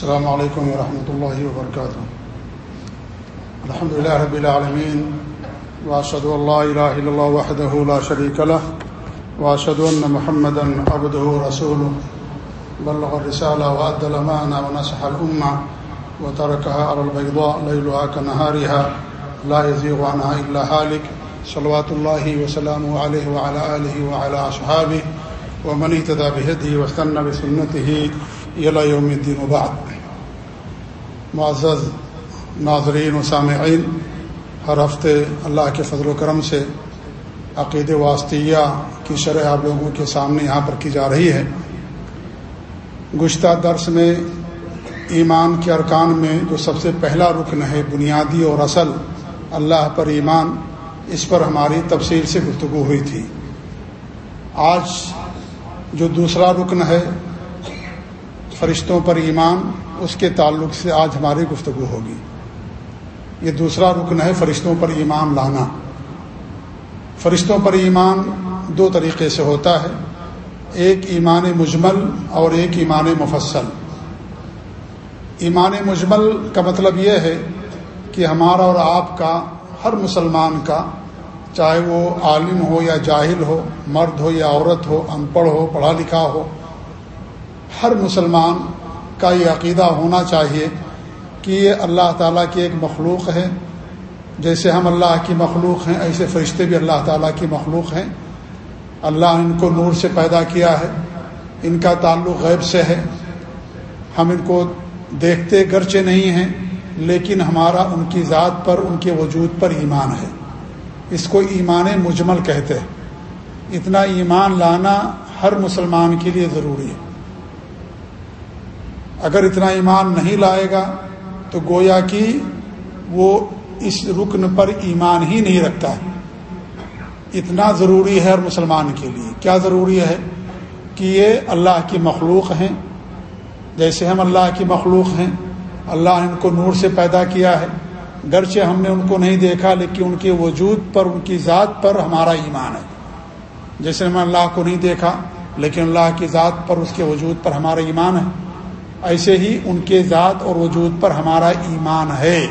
السلام علیکم ورحمۃ اللہ وبرکاتہ الحمد لله رب العالمين واشهد ان لا اله الا الله وحده لا شريك له واشهد ان محمدا عبده ورسوله. بلغ الرساله وادى الامانه ونصح الامه وتركها على البيضاء ليلها كنهارها، لا يزيغ عنها الا هالك. صلوات الله وسلامه عليه وعلى اله وعلى اصحابه ومن اهتدى بهديه واستنى بسنته الى يوم الدين وبعد. معزز ناظرین و سامعین، ہر ہفتے اللہ کے فضل و کرم سے عقید واسطیہ کی شرح آپ لوگوں کے سامنے یہاں پر کی جا رہی ہے۔ گشتہ درس میں ایمان کے ارکان میں جو سب سے پہلا رکن ہے بنیادی اور اصل اللہ پر ایمان، اس پر ہماری تفصیل سے گفتگو ہوئی تھی۔ آج جو دوسرا رکن ہے فرشتوں پر ایمان، اس کے تعلق سے آج ہماری گفتگو ہوگی۔ یہ دوسرا رکن ہے فرشتوں پر ایمان لانا۔ فرشتوں پر ایمان دو طریقے سے ہوتا ہے۔ ایک ایمان مجمل اور ایک ایمان مفصل۔ ایمان مجمل کا مطلب یہ ہے کہ ہمارا اور آپ کا، ہر مسلمان کا، چاہے وہ عالم ہو یا جاہل ہو، مرد ہو یا عورت ہو ان پڑھ ہو، پڑھا لکھا ہو ہر مسلمان کا یہ عقیدہ ہونا چاہیے کہ یہ اللہ تعالیٰ کی ایک مخلوق ہے۔ جیسے ہم اللہ کی مخلوق ہیں، ایسے فرشتے بھی اللہ تعالیٰ کی مخلوق ہیں۔ اللہ ان کو نور سے پیدا کیا ہے، ان کا تعلق غیب سے ہے۔ ہم ان کو دیکھتے گرچے نہیں ہیں، لیکن ہمارا ان کی ذات پر، ان کے وجود پر ایمان ہے۔ اس کو ایمان مجمل کہتے ہیں۔ اتنا ایمان لانا ہر مسلمان کے لیے ضروری ہے۔ اگر اتنا ایمان نہیں لائے گا تو گویا کہ وہ اس رکن پر ایمان ہی نہیں رکھتا ہے۔ اتنا ضروری ہے ہر مسلمان کے لیے۔ کیا ضروری ہے کہ یہ اللہ کی مخلوق ہیں؟ جیسے ہم اللہ کی مخلوق ہیں، اللہ ان کو نور سے پیدا کیا ہے۔ گرچہ ہم نے ان کو نہیں دیکھا، لیکن ان کے وجود پر، ان کی ذات پر ہمارا ایمان ہے۔ جیسے ہم اللہ کو نہیں دیکھا، لیکن اللہ کی ذات پر، اس کے وجود پر ہمارا ایمان ہے۔ ایسے ہی ان کے ذات اور وجود پر ہمارا ایمان ہے۔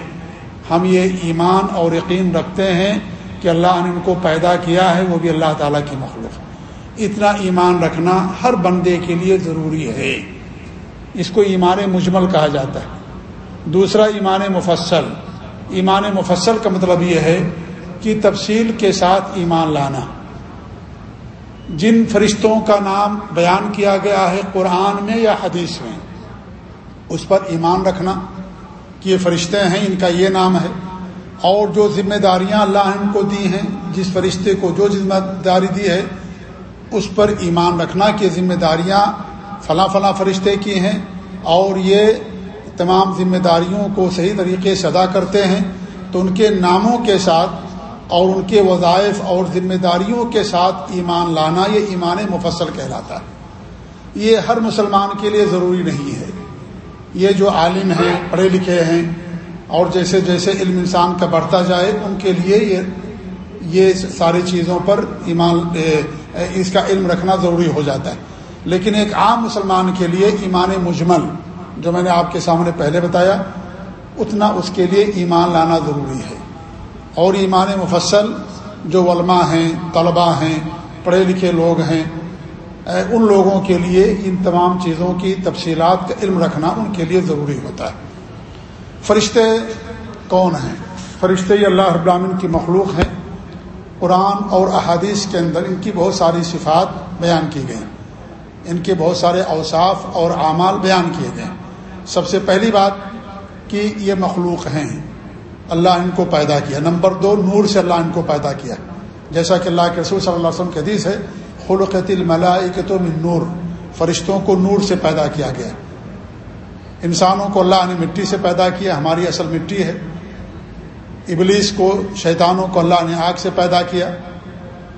ہم یہ ایمان اور یقین رکھتے ہیں کہ اللہ نے ان کو پیدا کیا ہے، وہ بھی اللہ تعالیٰ کی مخلوق۔ اتنا ایمان رکھنا ہر بندے کے لیے ضروری ہے۔ اس کو ایمان مجمل کہا جاتا ہے۔ دوسرا، ایمان مفصل۔ ایمان مفصل کا مطلب یہ ہے کہ تفصیل کے ساتھ ایمان لانا۔ جن فرشتوں کا نام بیان کیا گیا ہے قرآن میں یا حدیث میں؟ اس پر ایمان رکھنا کہ یہ فرشتے ہیں، ان کا یہ نام ہے۔ اور جو ذمہ داریاں اللہ ان کو دی ہیں، جس فرشتے کو جو ذمہ داری دی ہے، اس پر ایمان رکھنا کہ ذمہ داریاں فلاں فلاں فرشتے کی ہیں۔ اور یہ تمام ذمہ داریوں کو صحیح طریقے سے ادا کرتے ہیں۔ تو ان کے ناموں کے ساتھ اور ان کے وظائف اور ذمہ داریوں کے ساتھ ایمان لانا، یہ ایمان مفصل کہلاتا ہے۔ یہ ہر مسلمان کے لیے ضروری نہیں ہے۔ یہ جو عالم ہیں، پڑھے لکھے ہیں، اور جیسے جیسے علم انسان کا بڑھتا جائے، ان کے لیے یہ یہ ساری چیزوں پر ایمان اس کا علم رکھنا ضروری ہو جاتا ہے۔ لیکن ایک عام مسلمان کے لیے ایمان مجمل، جو میں نے آپ کے سامنے پہلے بتایا، اتنا اس کے لیے ایمان لانا ضروری ہے۔ اور ایمان مفصل، جو علماء ہیں، طلباء ہیں، پڑھے لکھے لوگ ہیں ان لوگوں کے لیے ان تمام چیزوں کی تفصیلات کا علم رکھنا ان کے لیے ضروری ہوتا ہے۔ فرشتے کون ہیں؟ فرشتے یہ اللہ رب العالمین کی مخلوق ہیں۔ قرآن اور احادیث کے اندر ان کی بہت ساری صفات بیان کی گئیں ان کے بہت سارے اوصاف اور اعمال بیان کیے گئے۔ سب سے پہلی بات کہ یہ مخلوق ہیں۔ اللہ ان کو پیدا کیا۔ نمبر دو، نور سے اللہ ان کو پیدا کیا۔ جیسا کہ اللہ کے رسول صلی اللہ علیہ وسلم کے حدیث ہے خلقت الملائکت من نور، فرشتوں کو نور سے پیدا کیا گیا۔ انسانوں کو اللہ نے مٹی سے پیدا کیا، ہماری اصل مٹی ہے۔ ابلیس کو، شیطانوں کو اللہ نے آگ سے پیدا کیا۔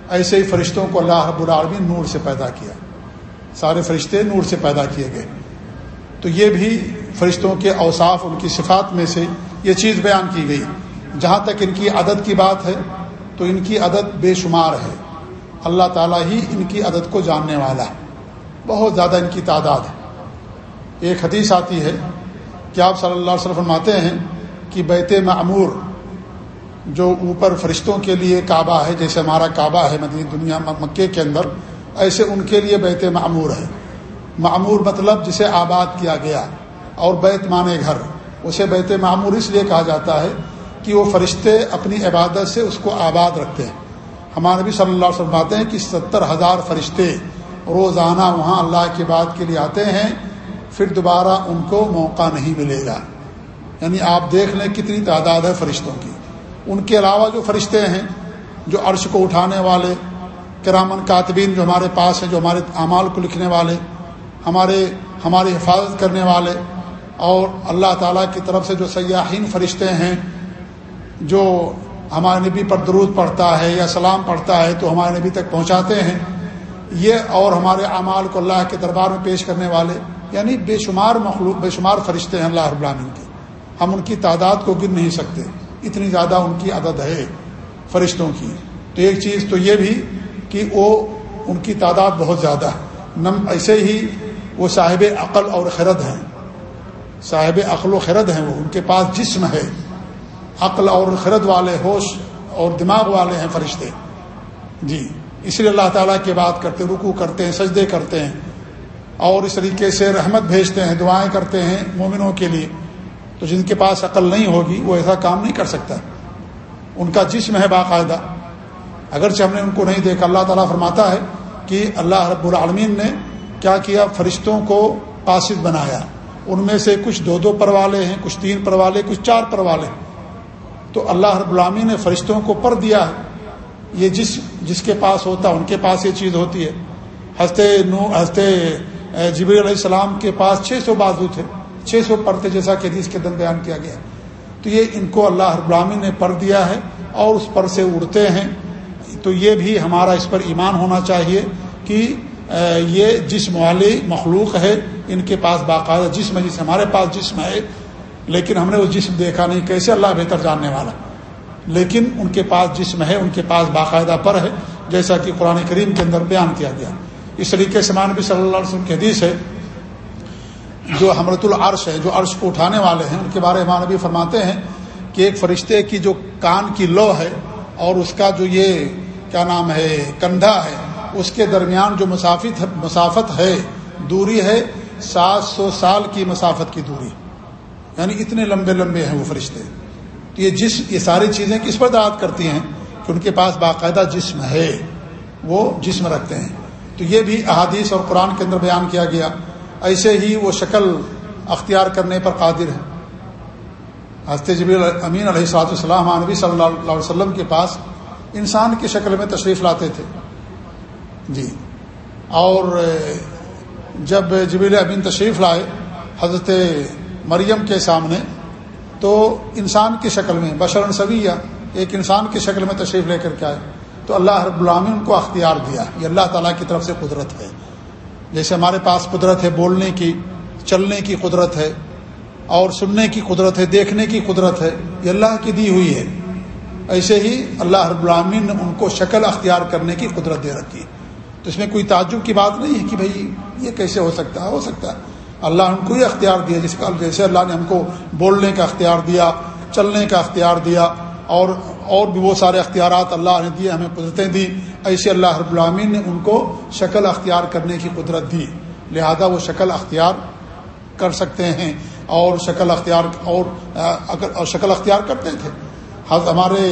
ایسے ہی فرشتوں کو اللہ رب العالمین نور سے پیدا کیا۔ سارے فرشتے نور سے پیدا کیے گئے۔ تو یہ بھی فرشتوں کے اوصاف، ان کی صفات میں سے یہ چیز بیان کی گئی۔ جہاں تک ان کی عدد کی بات ہے، تو ان کی عدد بے شمار ہے۔ اللہ تعالیٰ ہی ان کی عدد کو جاننے والا ہے۔ بہت زیادہ ان کی تعداد ہے۔ ایک حدیث آتی ہے کیا آپ صلی اللہ علیہ وسلم فرماتے ہیں کہ بیت معمور جو اوپر فرشتوں کے لیے کعبہ ہے، جیسے ہمارا کعبہ ہے مدینہ دنیا مکے کے اندر، ایسے ان کے لیے بیت معمور ہے۔ معمور مطلب جسے آباد کیا گیا اور بیت مانے گھر۔ اسے بیت معمور اس لیے کہا جاتا ہے کہ وہ فرشتے اپنی عبادت سے اس کو آباد رکھتے ہیں۔ ہمارے نبی صلی اللہ علیہ وسلم باتیں ہیں کہ ستر ہزار فرشتے روزانہ وہاں اللہ کی بات کے لیے آتے ہیں، پھر دوبارہ ان کو موقع نہیں ملے گا۔ یعنی آپ دیکھ لیں کتنی تعداد ہے فرشتوں کی۔ ان کے علاوہ جو فرشتے ہیں، جو عرش کو اٹھانے والے، کرامن کاتبین جو ہمارے پاس ہیں، جو ہمارے اعمال کو لکھنے والے، ہمارے، ہماری حفاظت کرنے والے، اور اللہ تعالیٰ کی طرف سے جو سیاحین فرشتے ہیں، جو ہمارے نبی پر درود پڑھتا ہے یا سلام پڑھتا ہے تو ہمارے نبی تک پہنچاتے ہیں۔ یہ اور ہمارے اعمال کو اللہ کے دربار میں پیش کرنے والے یعنی بے شمار مخلوق، بے شمار فرشتے ہیں اللہ رب العالمین کے۔ ہم ان کی تعداد کو گن نہیں سکتے، اتنی زیادہ ان کی عدد ہے فرشتوں کی۔ تو ایک چیز تو یہ بھی کہ وہ ان کی تعداد بہت زیادہ ہے۔ نم، ایسے ہی وہ صاحب عقل اور خرد ہیں۔ صاحب عقل و خرد ہیں وہ، ان کے پاس جسم ہے۔ عقل اور خرد والے ہوش اور دماغ والے ہیں فرشتے۔ جی اس لیے اللہ تعالیٰ کی بات کرتے رکو کرتے ہیں، سجدے کرتے ہیں۔ اور اس طریقے سے رحمت بھیجتے ہیں، دعائیں کرتے ہیں مومنوں کے لیے۔ تو جن کے پاس عقل نہیں ہوگی، وہ ایسا کام نہیں کر سکتا۔ ان کا جسم ہے باقاعدہ۔ اگرچہ ہم نے ان کو نہیں دیکھا، اللہ تعالیٰ فرماتا ہے کہ اللہ رب العالمین نے کیا کیا، فرشتوں کو قاصد بنایا۔ ان میں سے کچھ دو دو پر والے ہیں، کچھ تین پر والے، کچھ چار پر والے۔ تو اللہ رب العالمین نے فرشتوں کو پر دیا ہے۔ یہ جس جس کے پاس ہوتا، ان کے پاس یہ چیز ہوتی ہے۔ ہنستے نو ہنستے جبری علیہ السلام کے پاس چھ سو بازو تھے۔ چھ سو پڑھتے جیسا کہ حدیث کے دن بیان کیا گیا۔ تو یہ ان کو اللہ رب ابرامی نے پڑھ دیا ہے اور اس پر سے اڑتے ہیں۔ تو یہ بھی ہمارا اس پر ایمان ہونا چاہیے کہ یہ جسم والی مخلوق ہے۔ ان کے پاس باقاعدہ جسم ہے جس ہمارے پاس جسم ہے۔ لیکن ہم نے وہ جسم دیکھا نہیں، کیسے اللہ بہتر جاننے والا؟ لیکن ان کے پاس جسم ہے، ان کے پاس باقاعدہ پر ہے، جیسا کہ قرآن کریم کے اندر بیان کیا گیا۔ اس طریقے سے مانبی صلی اللہ علیہ وسلم کی حدیث ہے، جو حمرت العرش ہے، جو عرش کو اٹھانے والے ہیں، ان کے بارے میں مانبی فرماتے ہیں کہ ایک فرشتے کی جو کان کی لو ہے اور اس کا جو یہ کیا نام ہے، کندھا ہے، اس کے درمیان جو مسافت مسافت ہے، دوری ہے، سات سو سال کی مسافت کی دوری۔ یعنی اتنے لمبے لمبے ہیں وہ فرشتے۔ تو یہ جس، یہ ساری چیزیں کس پر دعات کرتی ہیں؟ کہ ان کے پاس باقاعدہ جسم ہے، وہ جسم رکھتے ہیں۔ تو یہ بھی احادیث اور قرآن کے اندر بیان کیا گیا۔ ایسے ہی وہ شکل اختیار کرنے پر قادر ہے حضرت جبی امین علیہ صلاحت السلام نبی صلی اللہ علیہ وسلم کے پاس انسان کی شکل میں تشریف لاتے تھے۔ جی۔ اور جب جبیل امین تشریف لائے، حضرت مریم کے سامنے تو انسان کی شکل میں بشر سویہ، ایک انسان کی شکل میں تشریف لے کر کے آئے۔ تو اللہ رب العامن کو اختیار دیا۔ یہ اللہ تعالیٰ کی طرف سے قدرت ہے۔ جیسے ہمارے پاس قدرت ہے، بولنے کی، چلنے کی قدرت ہے، اور سننے کی قدرت ہے، دیکھنے کی قدرت ہے، یہ اللہ کی دی ہوئی ہے۔ ایسے ہی اللہ رب العامن نے ان کو شکل اختیار کرنے کی قدرت دے رکھی۔ تو اس میں کوئی تعجب کی بات نہیں ہے کہ بھائی یہ کیسے ہو سکتا ہے ہو سکتا۔ ہے اللہ ان کو ہی اختیار دیا، جس کا جیسے اللہ نے ہم کو بولنے کا اختیار دیا، چلنے کا اختیار دیا، اور اور بھی وہ سارے اختیارات اللہ نے دیے، ہمیں قدرتیں دی، ایسے اللہ رب العامین نے ان کو شکل اختیار کرنے کی قدرت دی۔ لہذا وہ شکل اختیار کر سکتے ہیں، اور شکل اختیار، اور اگر شکل اختیار کرتے تھے۔ ہمارے،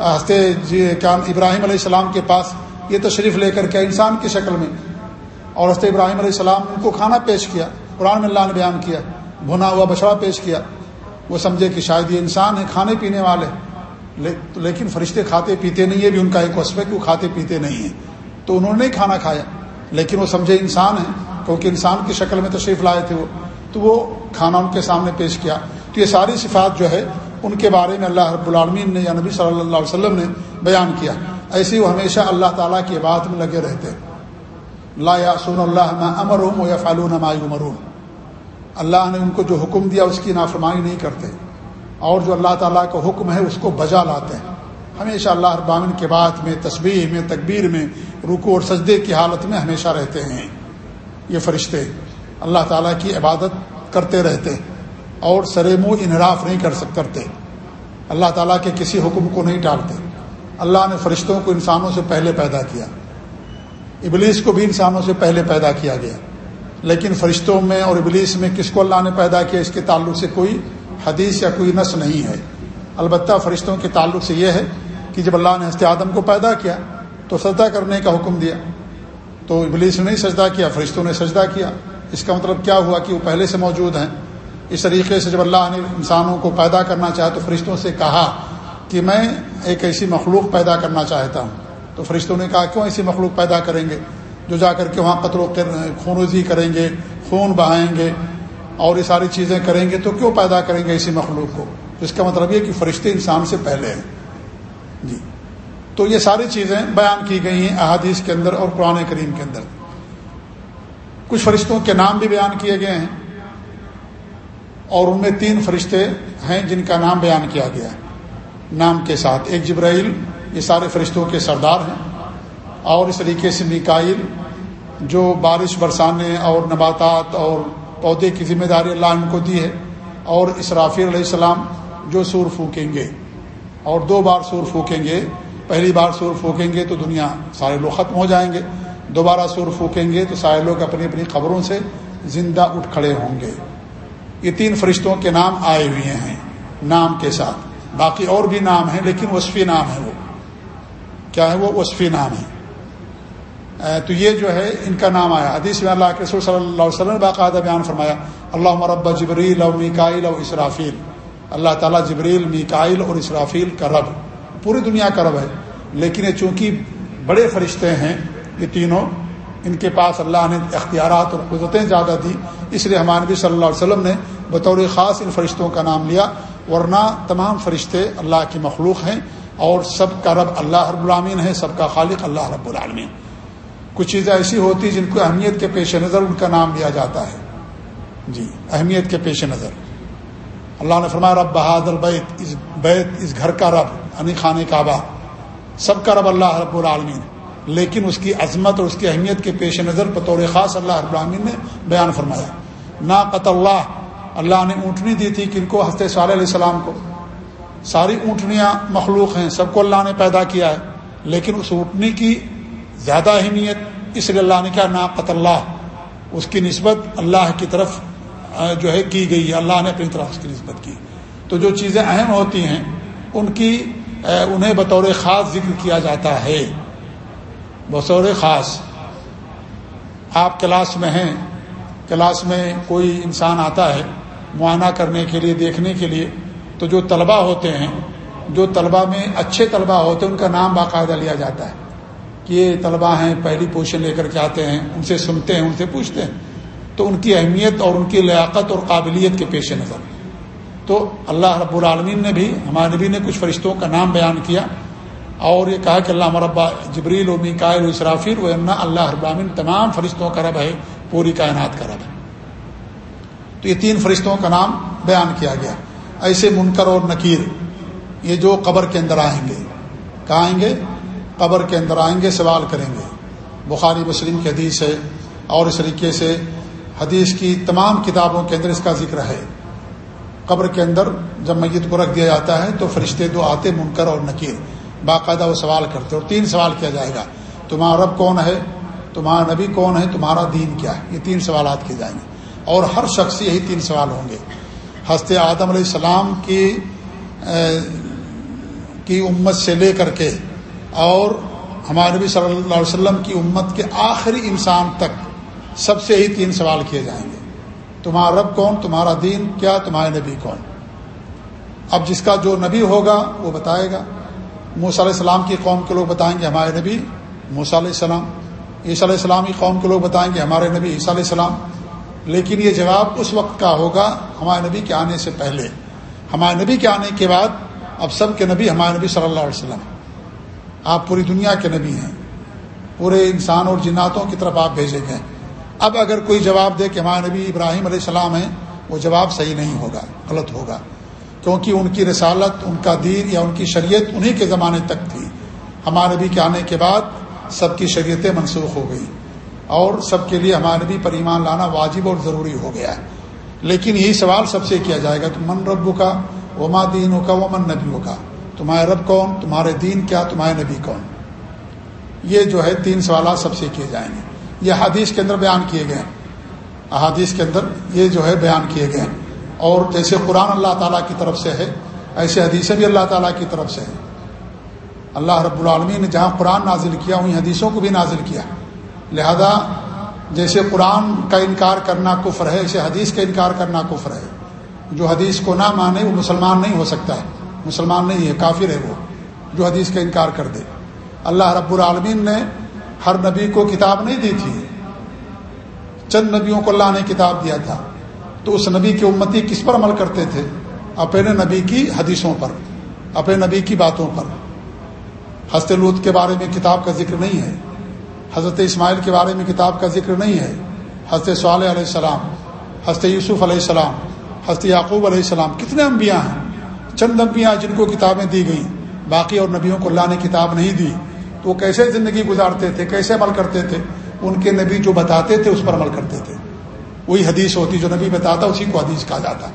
ہنستے جی کیا ابراہیم علیہ السلام کے پاس یہ تشریف لے کر کے انسان کی شکل میں، اور ہنستے ابراہیم علیہ السلام ان کو کھانا پیش کیا۔ قرآن میں اللہ نے بیان کیا، بھنا ہوا بچڑا پیش کیا۔ وہ سمجھے کہ شاید یہ انسان ہے کھانے پینے والے۔ لیکن فرشتے کھاتے پیتے نہیں ہے بھی ان کا ایک وصف ہے کہ وہ کھاتے پیتے نہیں ہیں۔ تو انہوں نے نہیں کھانا کھایا۔ لیکن وہ سمجھے انسان ہیں، کیونکہ انسان کی شکل میں تشریف لائے تھے وہ۔ تو وہ کھانا ان کے سامنے پیش کیا۔ تو یہ ساری صفات جو ہے، ان کے بارے میں اللہ رب العالمین نے یا نبی صلی اللہ علیہ وسلم نے بیان کیا۔ ایسے وہ ہمیشہ اللہ تعالیٰ کی بات میں لگے رہتے۔ لا یا سن اللہ امر ہوں یا فالون مرون اللہ نے ان کو جو حکم دیا اس کی نافرمانی نہیں کرتے اور جو اللہ تعالیٰ کا حکم ہے اس کو بجا لاتے ہیں۔ ہمیشہ اللہ ابامن کے بعد میں تصویر میں، تکبیر میں رکو اور سجدے کی حالت میں ہمیشہ رہتے ہیں۔ یہ فرشتے اللہ تعالیٰ کی عبادت کرتے رہتے اور سرے منہ انحراف نہیں کر سک، کرتے۔ اللہ تعالیٰ کے کسی حکم کو نہیں ٹالتے۔ اللہ نے فرشتوں کو انسانوں سے پہلے پیدا کیا۔ ابلیس کو بھی انسانوں سے پہلے پیدا کیا گیا۔ لیکن فرشتوں میں اور ابلیس میں کس کو اللہ نے پیدا کیا اس کے تعلق سے کوئی حدیث یا کوئی نس نہیں ہے۔ البتہ فرشتوں کے تعلق سے یہ ہے کہ جب اللہ نے ہست آدم کو پیدا کیا تو سجدہ کرنے کا حکم دیا۔ تو ابلیس نے نہیں سجدہ کیا، فرشتوں نے سجدہ کیا۔ اس کا مطلب کیا ہوا کہ وہ پہلے سے موجود ہیں۔ اس طریقے سے جب اللہ نے انسانوں کو پیدا کرنا چاہا تو فرشتوں سے کہا کہ میں ایک ایسی مخلوق پیدا کرنا چاہتا ہوں۔ تو فرشتوں نے کہا، کیوں ایسی مخلوق پیدا کریں گے؟ جو جا کر کے وہاں قطر و خونوزی کریں گے، خون بہائیں گے اور یہ ساری چیزیں کریں گے، تو کیوں پیدا کریں گے اسی مخلوق کو؟ اس کا مطلب یہ کہ فرشتے انسان سے پہلے ہیں۔ جی۔ تو یہ ساری چیزیں بیان کی گئی ہیں احادیث کے اندر اور قرآن کریم کے اندر۔ کچھ فرشتوں کے نام بھی بیان کیے گئے ہیں اور ان میں تین فرشتے ہیں جن کا نام بیان کیا گیا ہے۔ نام کے ساتھ ایک جبرائیل، یہ سارے فرشتوں کے سردار ہیں۔ اور اس طریقے سے نکائل جو بارش برسانے اور نباتات اور پودے کی ذمہ داری اللہ ان کو دی ہے اور اسرافی علیہ السلام جو سور پھونکیں گے اور دو بار سور پھونکیں گے، پہلی بار سور پھونکیں گے تو دنیا سارے لوگ ختم ہو جائیں گے، دوبارہ سور پھونکیں گے تو سارے لوگ اپنی اپنی خبروں سے زندہ اٹھ کھڑے ہوں گے۔ یہ تین فرشتوں کے نام آئے ہوئے ہیں، نام کے ساتھ۔ باقی اور بھی نام ہیں، لیکن وصفی نام ہے وہ۔ کیا ہے وہ؟ وصفی نام ہے۔ تو یہ جو ہے، ان کا نام آیا۔ حدیث میں اللہ کے رسول صلی اللہ علیہ وسلم نے باقاعدہ بیان فرمایا اللہ مربع جبریل او میکائل او اسرافیل. اللہ تعالیٰ جبریل میکائل اور اسرافیل کا رب، پوری دنیا کا رب ہے۔ لیکن یہ چونکہ بڑے فرشتے ہیں، یہ تینوں، ان کے پاس اللہ نے اختیارات اور قدرتیں زیادہ دی۔ اس لیے ہمارے نبی صلی اللہ علیہ وسلم نے بطور خاص ان فرشتوں کا نام لیا۔ ورنہ تمام فرشتے اللہ کی مخلوق ہیں اور سب کا رب اللہ رب العامین ہے سب کا خالق اللہ رب العالمین۔ کچھ چیزیں ایسی ہوتی جن کو اہمیت کے پیش نظر ان کا نام لیا جاتا ہے۔ جی اہمیت کے پیش نظر۔ اللہ نے فرمایا، رب بہادر بیت اس بیت، اس گھر کا رب عنی خان کعبہ۔ سب کا رب اللہ رب العالمین۔ لیکن اس کی عظمت اور اس کی اہمیت کے پیش نظر بطور خاص اللہ رب العالمین نے بیان فرمایا۔ نا قط اللہ اللہ نے اونٹنی دی تھی کن کو؟ ہنستے صالح علیہ السلام کو۔ ساری اونٹنیاں مخلوق ہیں، سب کو اللہ نے پیدا کیا ہے۔ لیکن اس اونٹنی کی زیادہ اہمیت، اس لیے اللہ نے کیا ناقت اللہ۔ اس کی نسبت اللہ کی طرف جو ہے، کی گئی ہے۔ اللہ نے اپنی طرف اس کی نسبت کی۔ تو جو چیزیں اہم ہوتی ہیں، ان کی انہیں بطور خاص ذکر کیا جاتا ہے۔ بطور خاص۔ آپ کلاس میں ہیں، کلاس میں کوئی انسان آتا ہے، معائنہ کرنے کے لیے، دیکھنے کے لیے، تو جو طلبہ ہوتے ہیں، جو طلبہ میں اچھے طلبہ ہوتے ہیں، ان کا نام باقاعدہ لیا جاتا ہے۔ کہ یہ طلبہ ہیں، پہلی پوزیشن لے کر کے آتے ہیں، ان سے سنتے ہیں، ان سے پوچھتے ہیں۔ تو ان کی اہمیت اور ان کی لیاقت اور قابلیت کے پیش نظر۔ تو اللہ رب العالمین نے بھی، ہمارے نبی نے کچھ فرشتوں کا نام بیان کیا اور یہ کہا کہ اللہ مربع جبریل و میکائل و اسرافیل و اللہ رب العالمین تمام فرشتوں کا رب ہے، پوری کائنات کا رب ہے۔ تو یہ تین فرشتوں کا نام بیان کیا گیا۔ ایسے منکر اور نکیر، یہ جو قبر کے اندر آئیں گے۔ کہاں آئیں گے؟ قبر کے اندر آئیں گے، سوال کریں گے۔ بخاری، مسلم کی حدیث ہے اور اس طریقے سے حدیث کی تمام کتابوں کے اندر اس کا ذکر ہے۔ قبر کے اندر جب میت کو رکھ دیا جاتا ہے تو فرشتے دو آتے، منکر اور نکیر۔ باقاعدہ وہ سوال کرتے اور تین سوال کیا جائے گا۔ تمہارا رب کون ہے؟ تمہارا نبی کون ہے؟ تمہارا دین کیا ہے؟ یہ تین سوالات کیے جائیں گے۔ اور ہر شخص یہی تین سوال ہوں گے۔ ہست آدم علیہ السلام کی کی امت سے لے کر کے اور ہمارے نبی صلی اللہ علیہ وسلم کی امت کے آخری انسان تک سب سے ہی تین سوال کیے جائیں گے۔ تمہارا رب کون؟ تمہارا دین کیا؟ تمہارے نبی کون؟ اب جس کا جو نبی ہوگا وہ بتائے گا۔ موسیٰ علیہ السلام کی قوم کے لوگ بتائیں گے ہمارے نبی موسیٰ علیہ السلام۔ عیسیٰ علیہ السلام کی قوم کے لوگ بتائیں گے ہمارے نبی عیسیٰ علیہ السلام۔ لیکن یہ جواب اس وقت کا ہوگا ہمارے نبی کے آنے سے پہلے۔ ہمارے نبی کے آنے کے بعد اب سب کے نبی ہمارے نبی صلی اللہ علیہ وسلم۔ آپ پوری دنیا کے نبی ہیں۔ پورے انسان اور جناتوں کی طرف آپ بھیجے گئے۔ اب اگر کوئی جواب دے کہ ہمارے نبی ابراہیم علیہ السلام ہیں، وہ جواب صحیح نہیں ہوگا، غلط ہوگا۔ کیونکہ ان کی رسالت، ان کا دین یا ان کی شریعت انہی کے زمانے تک تھی۔ ہمارے نبی کے آنے کے بعد سب کی شریعتیں منسوخ ہو گئی اور سب کے لیے ہمارے نبی پر ایمان لانا واجب اور ضروری ہو گیا ہے۔ لیکن یہی سوال سب سے کیا جائے گا تو من رب کا وما دین کا وہ من نبی کا تمہارے رب کون؟ تمہارے دین کیا؟ تمہارے نبی کون؟ یہ جو ہے تین سوالات سب سے کیے جائیں گے۔ یہ حدیث کے اندر بیان کیے گئے ہیں۔ احادیث کے اندر یہ جو ہے بیان کیے گئے ہیں۔ اور جیسے قرآن اللہ تعالیٰ کی طرف سے ہے، ایسے حدیثیں بھی اللہ تعالیٰ کی طرف سے ہیں۔ اللہ رب العالمین نے جہاں قرآن نازل کیا، وہیں حدیثوں کو بھی نازل کیا۔ لہذا جیسے قرآن کا انکار کرنا کفر ہے، ایسے حدیث کا انکار کرنا کفر ہے۔ جو حدیث کو نہ مانے، وہ مسلمان نہیں ہو سکتا ہے۔ مسلمان نہیں ہے، کافر ہے وہ، جو حدیث کا انکار کر دے۔ اللہ رب العالمین نے ہر نبی کو کتاب نہیں دی تھی۔ چند نبیوں کو اللہ نے کتاب دیا تھا۔ تو اس نبی کی امتی کس پر عمل کرتے تھے؟ اپنے نبی کی حدیثوں پر، اپنے نبی کی باتوں پر۔ حضرت لوت کے بارے میں کتاب کا ذکر نہیں ہے۔ حضرت اسماعیل کے بارے میں کتاب کا ذکر نہیں ہے۔ حضرت صالح علیہ السلام، حضرت یوسف علیہ السلام، حضرت یعقوب علیہ السلام، کتنے انبیاء ہیں؟ چند انبیاء جن کو کتابیں دی گئیں، باقی اور نبیوں کو اللہ نے کتاب نہیں دی۔ تو وہ کیسے زندگی گزارتے تھے، کیسے عمل کرتے تھے؟ ان کے نبی جو بتاتے تھے، اس پر عمل کرتے تھے۔ وہی حدیث ہوتی جو نبی بتاتا، اسی کو حدیث کہا جاتا۔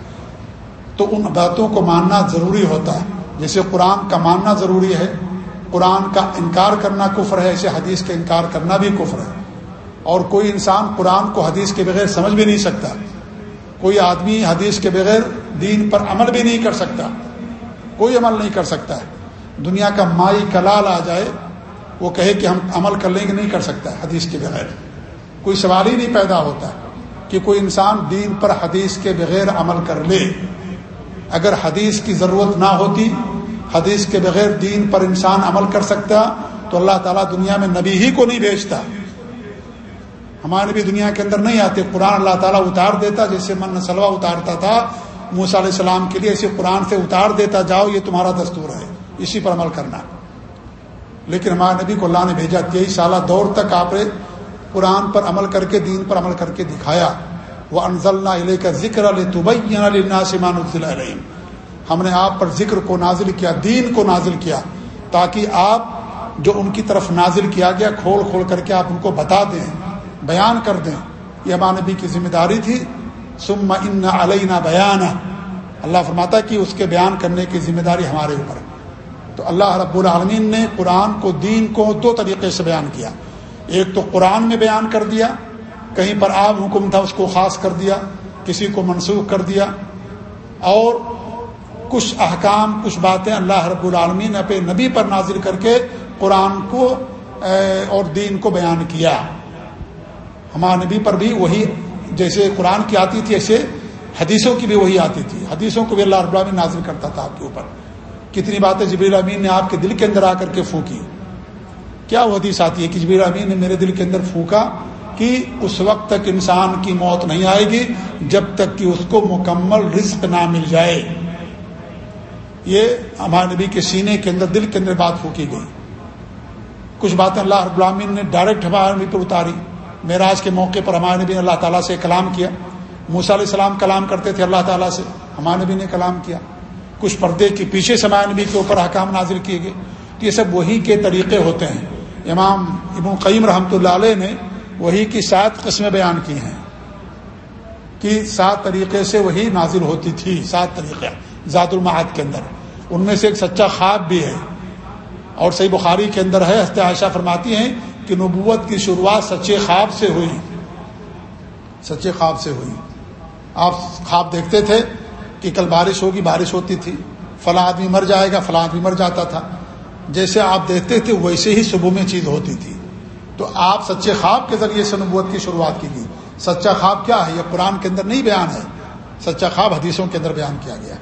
تو ان باتوں کو ماننا ضروری ہوتا۔ ہے جیسے قرآن کا ماننا ضروری ہے، قرآن کا انکار کرنا کفر ہے ایسے حدیث کا انکار کرنا بھی کفر ہے۔ اور کوئی انسان قرآن کو حدیث کے بغیر سمجھ بھی نہیں سکتا۔ کوئی آدمی حدیث کے بغیر دین پر عمل بھی نہیں کر سکتا۔ کوئی عمل نہیں کر سکتا ہے۔ دنیا کا مائی کلال آ جائے، وہ کہے کہ ہم عمل کر لیں گے، نہیں کر سکتا حدیث کے بغیر۔ کوئی سوال ہی نہیں پیدا ہوتا کہ کوئی انسان دین پر حدیث کے بغیر عمل کر لے۔ اگر حدیث کی ضرورت نہ ہوتی، حدیث کے بغیر دین پر انسان عمل کر سکتا، تو اللہ تعالیٰ دنیا میں نبی ہی کو نہیں بھیجتا۔ ہمارے نبی دنیا کے اندر نہیں آتے، قرآن اللہ تعالیٰ اتار دیتا جیسے من سلوا اتارتا تھا موسیٰ علیہ السلام کے لیے ایسے قرآن سے اتار دیتا، جاؤ، یہ تمہارا دستور ہے۔ اسی پر عمل کرنا۔ لیکن ہمارے نبی کو اللہ نے بھیجا تیئیس سالہ دور تک آپ نے قرآن پر عمل کر کے، دین پر عمل کر کے دکھایا۔ وہ انضل علیہ کا ذکر علیہ سمان العلیم ہم نے آپ پر ذکر کو نازل کیا، دین کو نازل کیا، تاکہ آپ جو ان کی طرف نازل کیا گیا، کھول کھول کر کے آپ ان کو بتا دیں، بیان کر دیں۔ یہ ہمارے نبی کی ذمہ داری تھی۔ سم ان علینا بیان اللہ فرماتا کہ اس کے بیان کرنے کی ذمہ داری ہمارے اوپر تو اللہ رب العالمین نے قرآن کو دین کو دو طریقے سے بیان کیا۔ ایک تو قرآن میں بیان کر دیا، کہیں پر عام حکم تھا اس کو خاص کر دیا، کسی کو منسوخ کر دیا۔ اور کچھ احکام، کچھ باتیں اللہ رب العالمین نے اپنے نبی پر نازل کر کے قرآن کو اور دین کو بیان کیا۔ ہمارے نبی پر بھی وہی جیسے قرآن کی آتی تھی، ایسے حدیثوں کی بھی وہی آتی تھی۔ حدیثوں کو بھی اللہ رب العالمین نازل کرتا تھا آپ کے اوپر۔ کتنی باتیں جبریل امین نے آپ کے دل کے اندر آ کر کے پھونکی۔ کیا وہ حدیث آتی ہے کہ جبریل امین نے میرے دل کے اندر پھونکا کہ اس وقت تک انسان کی موت نہیں آئے گی جب تک کہ اس کو مکمل رزق نہ مل جائے۔ یہ ہمارے نبی کے سینے کے اندر، دل کے اندر بات پھونکی گئی۔ کچھ باتیں اللہ رب العالمین نے ڈائریکٹ ہمارے نبی پر اتاری۔ معراج کے موقع پر ہمارے نبی نے اللہ تعالیٰ سے کلام کیا۔ موسیٰ علیہ السلام کلام کرتے تھے اللہ تعالیٰ سے، ہمارے نبی نے کلام کیا۔ کچھ پردے کے پیچھے سے ہمارے نبی کے اوپر حکام نازل کیے گئے۔ تو یہ سب وہی کے طریقے ہوتے ہیں۔ امام ابن قیم رحمۃ اللہ علیہ نے وہی کی سات قسمیں بیان کی ہیں۔ کہ سات طریقے سے وہی نازل ہوتی تھی، سات طریقے ذات المعاد کے اندر۔ ان میں سے ایک سچا خواب بھی ہے۔ اور صحیح بخاری کے اندر ہے ہست عائشہ فرماتی ہیں کہ نبوت کی شروعات سچے خواب سے ہوئی۔ سچے خواب سے ہوئی۔ آپ خواب دیکھتے تھے کہ کل بارش ہوگی، بارش ہوتی تھی۔ فلاں آدمی مر جائے گا، فلاں آدمی مر جاتا تھا۔ جیسے آپ دیکھتے تھے، ویسے ہی صبح میں چیز ہوتی تھی۔ تو آپ سچے خواب کے ذریعے سے نبوت کی شروعات کی گئی۔ سچا خواب کیا ہے؟ یہ قرآن کے اندر نہیں بیان ہے۔ سچا خواب حدیثوں کے اندر بیان کیا گیا۔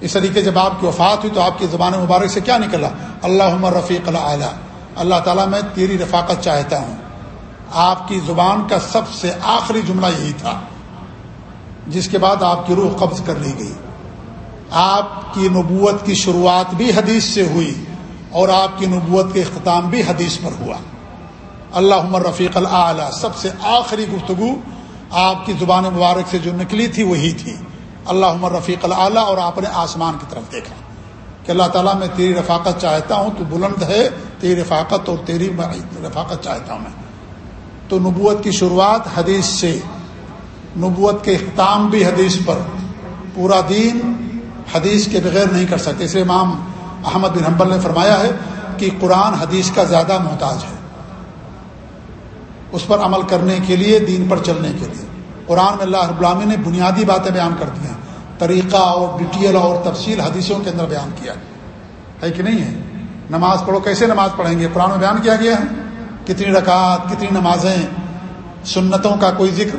اس طریقے جب آپ کی وفات ہوئی تو آپ کی زبان مبارک سے کیا نکلا؟ اللہ عمر رفیق اللہ اللہ تعالیٰ میں تیری رفاقت چاہتا ہوں۔ آپ کی زبان کا سب سے آخری جملہ یہی تھا، جس کے بعد آپ کی روح قبض کر لی گئی۔ آپ کی نبوت کی شروعات بھی حدیث سے ہوئی اور آپ کی نبوت کے اختتام بھی حدیث پر ہوا۔ اللہ عمر رفیق اللہ سب سے آخری گفتگو آپ کی زبان مبارک سے جو نکلی تھی وہی تھی۔ اللہ عمر رفیق اللہ اور آپ نے آسمان کی طرف دیکھا۔ کہ اللہ تعالیٰ میں تیری رفاقت چاہتا ہوں، تو بلند ہے تیری رفاقت اور تیری رفاقت چاہتا ہوں میں۔ تو نبوت کی شروعات حدیث سے، نبوت کے اختتام بھی حدیث پر۔ پورا دین حدیث کے بغیر نہیں کر سکتے۔ اس لیے امام احمد بن حنبل نے فرمایا ہے کہ قرآن حدیث کا زیادہ محتاج ہے۔ اس پر عمل کرنے کے لیے، دین پر چلنے کے لیے۔ قرآن میں اللہ رب العامی نے بنیادی باتیں بیان کر دی ہیں۔ طریقہ اور ڈیٹیل اور تفصیل حدیثوں کے اندر بیان کیا ہے۔ کہ نہیں ہے؟ نماز پڑھو، کیسے نماز پڑھیں گے؟ قرآن میں بیان کیا گیا ہے۔ کتنی رکعت کتنی نمازیں، سنتوں کا کوئی ذکر؟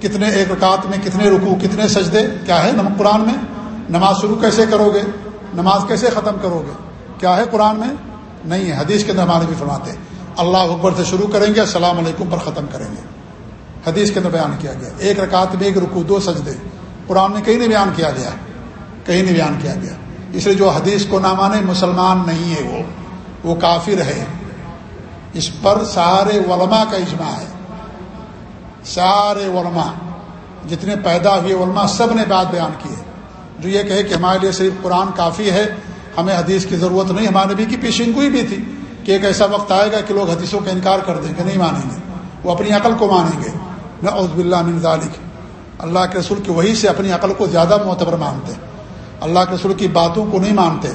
کتنے ایک رکعت میں کتنے رکو کتنے سجدے؟ کیا ہے قرآن میں؟ نماز شروع کیسے کرو گے؟ نماز کیسے ختم کرو گے؟ کیا ہے قرآن میں؟ نہیں ہے۔ حدیث کے اندر ہمارے بھی فرماتے اللہ اکبر سے شروع کریں گے، السلام علیکم پر ختم کریں گے۔ حدیث کے اندر بیان کیا گیا۔ ایک رکعت میں ایک رکو دو سجدے۔ قرآن میں کہیں نہیں بیان کیا گیا۔ کہیں نہیں بیان کیا گیا۔ اس لیے جو حدیث کو نہ مانے، مسلمان نہیں ہے وہ۔ وہ کافر ہے۔ اس پر سارے علماء کا اجماع ہے۔ سارے علماء، جتنے پیدا ہوئے علماء، سب نے بات بیان کی ہے۔ جو یہ کہے کہ ہمارے لیے صرف قرآن کافی ہے، ہمیں حدیث کی ضرورت نہیں۔ ہمارے نبی کی پیشین گوئی بھی تھی کہ ایک ایسا وقت آئے گا کہ لوگ حدیثوں کا انکار کر دیں گے، نہیں مانیں گے۔ وہ اپنی عقل کو مانیں گے۔ نہ عزب اللہ ذالک۔ اللہ کے رسول کی وہی سے اپنی عقل کو زیادہ معتبر مانتے اللہ کے رسول کی باتوں کو نہیں مانتے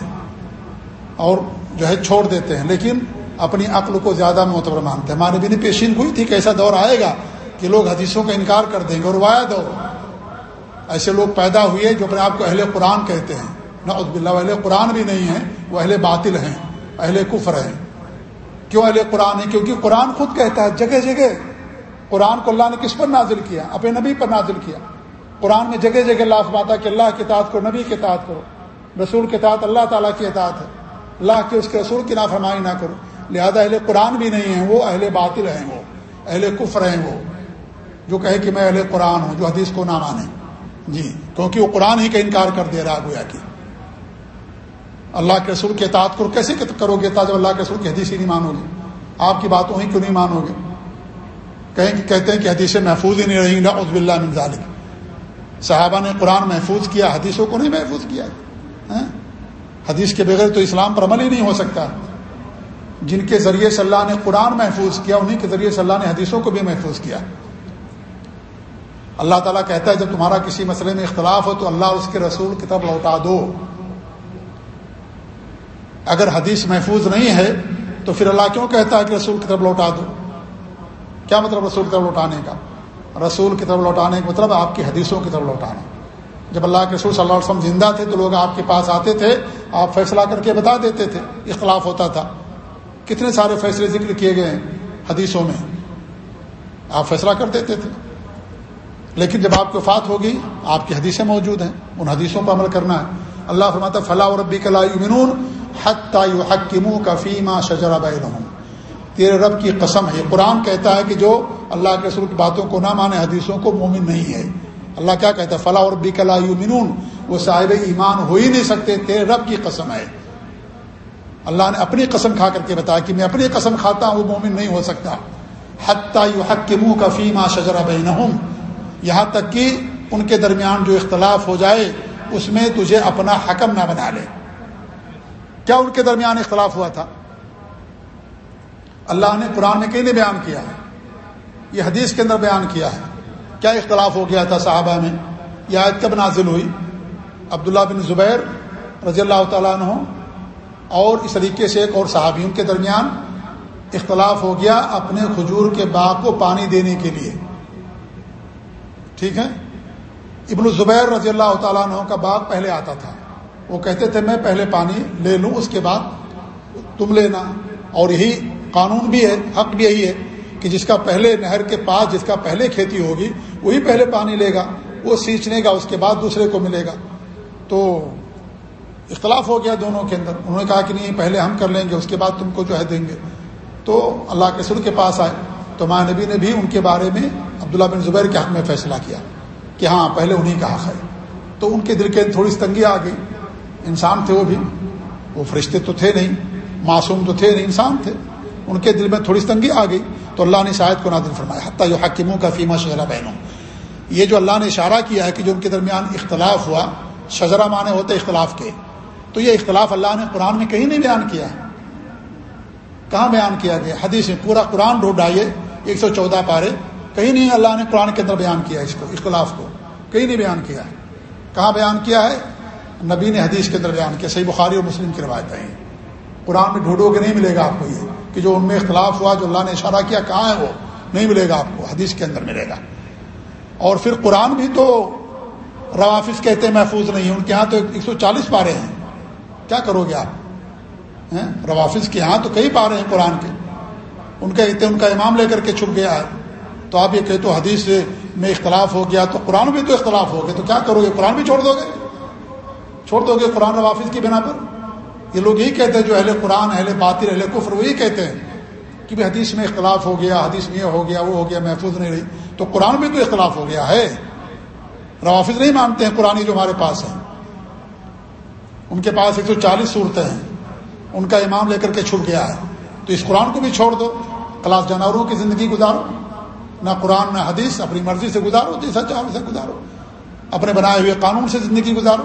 اور جو ہے چھوڑ دیتے ہیں، لیکن اپنی عقل کو زیادہ معتبر مانتے ہیں۔ ہمارے بھی نے پیشین ہوئی تھی کہ ایسا دور آئے گا کہ لوگ حدیثوں کا انکار کر دیں گے اور وایا دور ایسے لوگ پیدا ہوئے جو اپنے آپ کو اہل قرآن کہتے ہیں۔ نہ عزب اللہ اہل قرآن بھی نہیں ہیں، وہ اہل باطل ہیں، اہل کفر ہیں۔ کیوں اہل قرآن ہے کیونکہ قرآن خود کہتا ہے، جگہ جگہ قرآن کو اللہ نے کس پر نازل کیا؟ اپنے نبی پر نازل کیا۔ قرآن میں جگہ جگہ اللہ باتا کہ اللہ کے تعداد کرو، نبی کے تعداد کرو۔ رسول کے تعداد اللہ تعالیٰ کی اطاعت ہے۔ اللہ کے اس کے رسول کی نافرمائی نہ کرو۔ لہذا اہل قرآن بھی نہیں ہیں، وہ اہل باطل ہیں وہ۔ اہل کفر ہیں وہ۔ جو کہے کہ میں اہل قرآن ہوں، جو حدیث کو نہ مانے۔ جی کیونکہ وہ قرآن ہی کا انکار کر دے رہا گویا کہ اللہ کے رسول کے اطاعت کرو۔ کیسے کرو گے جب اللہ کے رسول کی حدیث ہی نہیں مانو گے؟ آپ کی باتوں ہی کیوں نہیں مانو گے؟ کہیں کہ کہتے ہیں کہ حدیثیں محفوظ ہی نہیں رہیں گی عزب اللہ من ذالک۔ صحابہ نے قرآن محفوظ کیا، حدیثوں کو نہیں محفوظ کیا۔ ہاں؟ حدیث کے بغیر تو اسلام پر عمل ہی نہیں ہو سکتا۔ جن کے ذریعے سے اللہ نے قرآن محفوظ کیا انہیں کے ذریعے سے اللہ نے حدیثوں کو بھی محفوظ کیا۔ اللہ تعالیٰ کہتا ہے، جب تمہارا کسی مسئلے میں اختلاف ہو تو اللہ اس کے رسول کی طرف لوٹا دو۔ اگر حدیث محفوظ نہیں ہے تو پھر اللہ کیوں کہتا ہے کہ رسول کی طرف لوٹا دو؟ کیا مطلب رسول کی طرف لوٹانے کا؟ رسول کی طرف لوٹانے کا مطلب آپ کی حدیثوں کی طرف لوٹانا۔ جب اللہ کے رسول صلی اللہ علیہ وسلم زندہ تھے تو لوگ آپ کے پاس آتے تھے، آپ فیصلہ کر کے بتا دیتے تھے، اختلاف ہوتا تھا۔ کتنے سارے فیصلے ذکر کیے گئے ہیں حدیثوں میں؟ آپ فیصلہ کر دیتے تھے۔ لیکن جب آپ کو فات ہوگی، آپ کی حدیثیں موجود ہیں، ان حدیثوں پر عمل کرنا ہے۔ اللہ فرماتا فلاح اور ربی کلا یمنون حت حکیموں کا فیما شجرا بین تیرے رب کی قسم ہے۔ قرآن کہتا ہے کہ جو اللہ کے رسول کی باتوں کو نہ مانے، حدیثوں کو مومن نہیں ہے۔ اللہ کیا کہتا ہے؟ فلاح اور ربی کلا وہ صاحب ایمان ہو ہی نہیں سکتے، تیرے رب کی قسم ہے۔ اللہ نے اپنی قسم کھا کر کے بتایا کہ میں اپنی قسم کھاتا ہوں، وہ مومن نہیں ہو سکتا۔ حتیٰ حکیموں کا فیما شجرا بین یہاں تک کہ ان کے درمیان جو اختلاف ہو جائے، اس میں تجھے اپنا حکم نہ بنا لے۔ کیا ان کے درمیان اختلاف ہوا تھا؟ اللہ نے قرآن میں کہیں نے بیان کیا ہے؟ یہ حدیث کے اندر بیان کیا ہے۔ کیا اختلاف ہو گیا تھا صحابہ میں؟ یہ آیت کب نازل ہوئی؟ عبداللہ بن زبیر رضی اللہ تعالیٰ عنہ اور اس طریقے سے ایک اور صحابیوں کے درمیان اختلاف ہو گیا اپنے کھجور کے باغ کو پانی دینے کے لیے۔ ٹھیک ہے؟ ابن الزبیر رضی اللہ تعالیٰ عنہ کا باغ پہلے آتا تھا۔ وہ کہتے تھے، میں پہلے پانی لے لوں، اس کے بعد تم لینا۔ اور یہی قانون بھی ہے، حق بھی یہی ہے کہ جس کا پہلے نہر کے پاس جس کا پہلے کھیتی ہوگی، وہی پہلے پانی لے گا، وہ سینچنے گا، اس کے بعد دوسرے کو ملے گا۔ تو اختلاف ہو گیا دونوں کے اندر۔ انہوں نے کہا کہ نہیں، پہلے ہم کر لیں گے، اس کے بعد تم کو جو ہے دیں گے۔ تو اللہ کے سر کے پاس آئے۔ تو ماں نبی نے بھی ان کے بارے میں عبداللہ بن زبیر کے حق میں فیصلہ کیا کہ ہاں پہلے انہیں کا حق ہے۔ تو ان کے دل کے تھوڑی سی تنگی آ گئی۔ انسان تھے وہ بھی۔ وہ فرشتے تو تھے نہیں، معصوم تو تھے نہیں، انسان تھے۔ ان کے دل میں تھوڑی تنگی آ گئی تو اللہ نے شاید کو نادل فرمایا، حتیٰ جو حکیموں کا فیما شجرا بہنوں یہ جو اللہ نے اشارہ کیا ہے کہ جو ان کے درمیان اختلاف ہوا شجرا معنی ہوتے اختلاف کے، تو یہ اختلاف اللہ نے قرآن میں کہیں نہیں بیان کیا ہے۔ کہاں بیان کیا گیا؟ حدیث میں پورا قرآن ڈھونڈ آئیے، ایک سو چودہ پارے۔ کہیں نہیں اللہ نے قرآن کے اندر بیان کیا اس کو، اختلاف کو۔ کہیں نہیں بیان کیا ہے۔ کہاں بیان کیا ہے؟ نبی نے حدیث کے اندر بیان کیا، صحیح بخاری اور مسلم کی روایت ہے قرآن میں ڈھونڈو گے نہیں ملے گا آپ کو یہ۔ کہ جو ان میں اختلاف ہوا، جو اللہ نے اشارہ کیا، کہاں ہے وہ؟ نہیں ملے گا آپ کو، حدیث کے اندر ملے گا۔ اور پھر قرآن بھی تو روافظ کہتے محفوظ نہیں ان کے یہاں تو ایک سو چالیس پارے ہیں۔ کیا کرو گے آپ؟ روافظ کے یہاں تو کئی پارے ہیں قرآن کے۔ ان کا ان کا امام لے کر کے چھپ گیا ہے۔ تو آپ یہ کہتے ہو حدیث میں اختلاف ہو گیا، تو قرآن بھی تو اختلاف ہو گیا، تو کیا کرو گے؟ قرآن بھی چھوڑ دو گے؟ چھوڑ دو گے قرآن روافظ کی بنا پر؟ یہ لوگ یہی کہتے ہیں جو اہل قرآن، اہل باطر اہل کفر وہی کہتے ہیں کہ بھی حدیث میں اختلاف ہو گیا، حدیث میں یہ ہو گیا، وہ ہو گیا، محفوظ نہیں رہی۔ تو قرآن میں تو اختلاف ہو گیا ہے؟ روافظ نہیں مانتے ہیں قرآن جو ہمارے پاس ہے ان کے پاس ایک سو چالیس صورتیں ہیں۔ ان کا امام لے کر کے چھپ گیا ہے۔ تو اس قرآن کو بھی چھوڑ دو۔ کلاس جانوروں کی زندگی گزارو۔ نہ قرآن، نہ حدیث، اپنی مرضی سے گزارو، جیسا چاہو ویسا گزارو۔ اپنے بنائے ہوئے قانون سے زندگی گزارو۔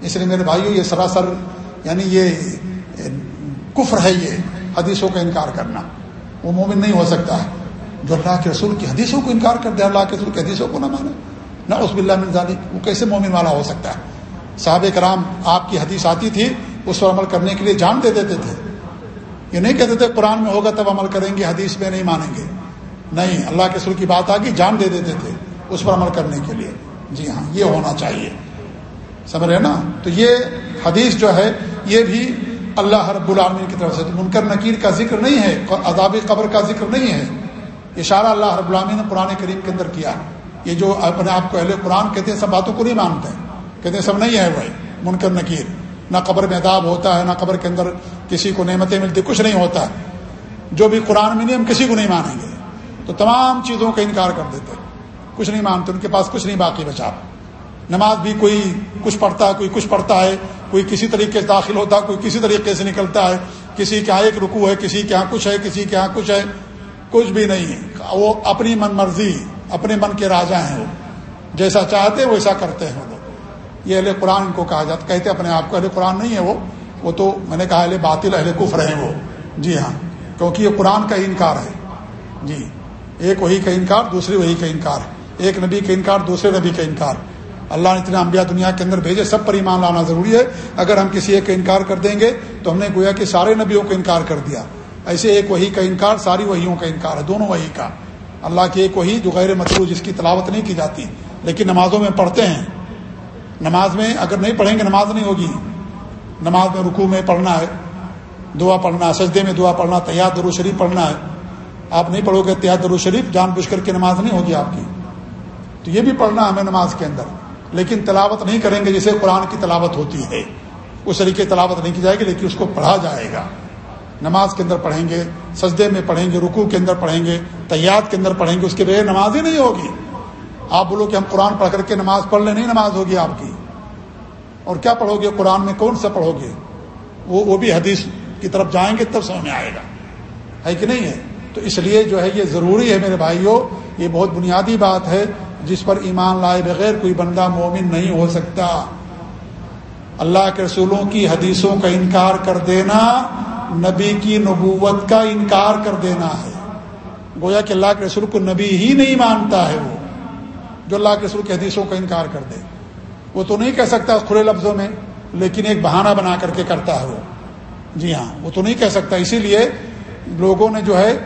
اس لیے میرے بھائیوں یہ سراسر یعنی یہ کفر ہے یہ حدیثوں کا انکار کرنا۔ وہ مومن نہیں ہو سکتا ہے۔ جو اللہ کے رسول کی حدیثوں کو انکار کر دے اللہ کے رسول کی حدیثوں کو نہ مانے۔ نہ اس بلّہ مرزانی وہ کیسے مومن والا ہو سکتا ہے؟ صحابہ کرام، آپ کی حدیث آتی تھی، اس پر عمل کرنے کے لیے جان دے دیتے تھے۔ یہ نہیں کہتے تھے، قرآن میں ہوگا تب عمل کریں گے، حدیث میں نہیں مانیں گے۔ نہیں، اللہ کے سر کی بات آ گئی جان دے دیتے تھے اس پر عمل کرنے کے لیے۔ جی ہاں یہ ہونا چاہیے۔ سمجھ رہے نا؟ تو یہ حدیث جو ہے، یہ بھی اللہ رب العالمین کی طرف سے منکر نکیر کا ذکر نہیں ہے عذاب قبر کا ذکر نہیں ہے۔ اشارہ اللہ رب العالمین نے قرآن کریم کے اندر کیا یہ جو اپنے آپ کو اہل قرآن کہتے ہیں، سب باتوں کو نہیں مانتے۔ کہتے ہیں، سب نہیں ہے وہ منکر نکیر۔ نہ قبر میں عذاب ہوتا ہے، نہ قبر کے اندر کسی کو نعمتیں ملتی، کچھ نہیں ہوتا۔ جو بھی قرآن میں نہیں، ہم کسی کو نہیں مانیں گے۔ تو تمام چیزوں کا انکار کر دیتے کچھ نہیں مانتے، ان کے پاس کچھ نہیں باقی بچا۔ نماز بھی کوئی کچھ پڑھتا ہے، کوئی کچھ پڑھتا ہے، کوئی کسی طریقے سے داخل ہوتا ہے، کوئی کسی طریقے سے نکلتا ہے، کسی کے یہاں ایک رکو ہے، کسی کے یہاں کچھ ہے، کسی کے یہاں کچھ ہے، کچھ بھی نہیں ہے۔ وہ اپنی من مرضی، اپنے من کے راجا ہیں وہ۔ جیسا چاہتے ویسا کرتے ہیں وہ لوگ۔ یہ اہل قرآن ان کو کہا جاتا کہتے اپنے آپ کو اہل قرآن نہیں ہے وہ۔ وہ تو میں نے کہا اہل باطل، اہل کفر ہیں وہ۔ جی ہاں۔ کیونکہ یہ قرآن کا انکار ہے۔ جی۔ ایک وہی کا انکار، دوسری وہی کا انکار ایک نبی کا انکار، دوسرے نبی کا انکار۔ اللہ نے اتنا انبیاء دنیا کے اندر بھیجے، سب پر ایمان لانا ضروری ہے۔ اگر ہم کسی ایک کا انکار کر دیں گے تو ہم نے گویا کہ سارے نبیوں کا انکار کر دیا۔ ایسے ایک وہی کا انکار، ساری وہیوں کا انکار ہے، دونوں وہی کا۔ اللہ کی ایک وہی جو غیر مطلوب جس کی تلاوت نہیں کی جاتی، لیکن نمازوں میں پڑھتے ہیں۔ نماز میں اگر نہیں پڑھیں گے نماز نہیں ہوگی۔ نماز میں رکوع میں پڑھنا ہے، دعا پڑھنا، سجدے میں دعا پڑھنا، تیار درو شریف پڑھنا ہے۔ آپ نہیں پڑھو گے تیار درو شریف، جان بوجھ کر کے نماز نہیں ہوگی آپ کی۔ تو یہ بھی پڑھنا ہمیں نماز کے اندر۔ لیکن تلاوت نہیں کریں گے جسے قرآن کی تلاوت ہوتی ہے۔ اس طریقے تلاوت نہیں کی جائے گی، لیکن اس کو پڑھا جائے گا۔ نماز کے اندر پڑھیں گے، سجدے میں پڑھیں گے، رکوع کے اندر پڑھیں گے، تیات کے اندر پڑھیں گے، اس کے بغیر نماز ہی نہیں ہوگی۔ آپ بولو کہ ہم قرآن پڑھ کر کے نماز پڑھ لیں، نہیں نماز ہوگی آپ کی۔ اور کیا پڑھو گے؟ قرآن میں کون سا پڑھو گے؟ وہ وہ بھی حدیث کی طرف جائیں گے، تب سمجھ میں آئے گا۔ ہے کہ نہیں ہے؟ تو اس لیے جو ہے یہ ضروری ہے میرے بھائیوں، یہ بہت بنیادی بات ہے۔ جس پر ایمان لائے بغیر کوئی بندہ مومن نہیں ہو سکتا۔ اللہ کے رسولوں کی حدیثوں کا انکار کر دینا، نبی کی نبوت کا انکار کر دینا ہے۔ گویا کہ اللہ کے رسول کو نبی ہی نہیں مانتا ہے وہ، جو اللہ کے رسول کی حدیثوں کا انکار کر دے۔ وہ تو نہیں کہہ سکتا کھلے لفظوں میں، لیکن ایک بہانہ بنا کر کے کرتا ہے وہ۔ جی ہاں وہ تو نہیں کہہ سکتا۔ اسی لیے لوگوں نے جو ہے،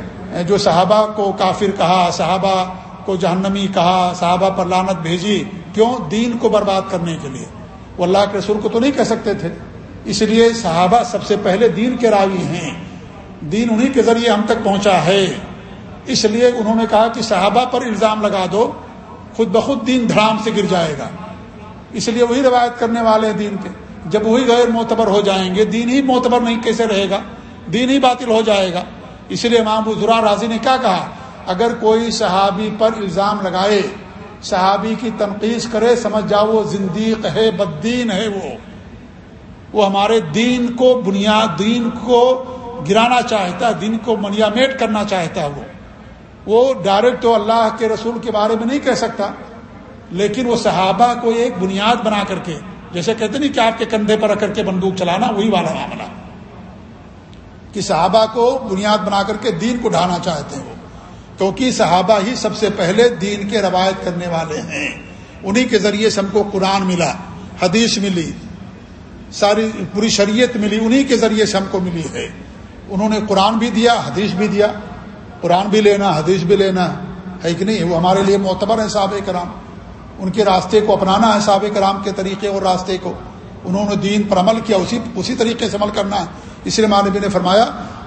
جو صحابہ کو کافر کہا، صحابہ کو جہنمی کہا، صحابہ پر لانت بھیجی، کیوں؟ دین کو برباد کرنے کے لیے۔ وہ اللہ کے رسول کو تو نہیں کہہ سکتے تھے۔ اس لیے صحابہ سب سے پہلے دین کے راوی ہیں۔ دین انہی کے ذریعے ہم تک پہنچا ہے۔ اس لیے انہوں نے کہا کہ صحابہ پر الزام لگا دو، خود بخود دین دھڑام سے گر جائے گا۔ اس لیے وہی روایت کرنے والے ہیں دین کے۔ جب وہی غیر معتبر ہو جائیں گے، دین ہی معتبر نہیں کیسے رہے گا؟ دین ہی باطل ہو جائے گا۔ اس لیے امام بزرا راضی نے کیا کہا؟ اگر کوئی صحابی پر الزام لگائے، صحابی کی تنقید کرے، سمجھ جاؤ وہ زندیق ہے بدین ہے وہ۔ وہ ہمارے دین کو، بنیاد دین کو گرانا چاہتا ہے، دین کو منیا میٹ کرنا چاہتا ہے وہ۔ وہ ڈائریکٹ تو اللہ کے رسول کے بارے میں نہیں کہہ سکتا، لیکن وہ صحابہ کو ایک بنیاد بنا کر کے، جیسے کہتے نہیں کہ آپ کے کندھے پر رکھ کر کے بندوق چلانا، وہی والا معاملہ۔ کہ صحابہ کو بنیاد بنا کر کے دین کو ڈھانا چاہتے ہیں وہ۔ کیونکہ صحابہ ہی سب سے پہلے دین کے روایت کرنے والے ہیں۔ انہی کے ذریعے سے ہم کو قرآن ملا، حدیث ملی، ساری پوری شریعت ملی، انہی کے ذریعے سے ہم کو ملی ہے۔ انہوں نے قرآن بھی دیا، حدیث بھی دیا۔ قرآن بھی لینا، حدیث بھی لینا، ہے کہ نہیں؟ وہ ہمارے لیے معتبر ہے صحابہ کرام۔ ان کے راستے کو اپنانا ہے صحابہ کرام کے طریقے اور راستے کو۔ انہوں نے دین پر عمل کیا، اسی اسی طریقے سے عمل کرنا ہے۔ اس لیے مانبی نے فرمایا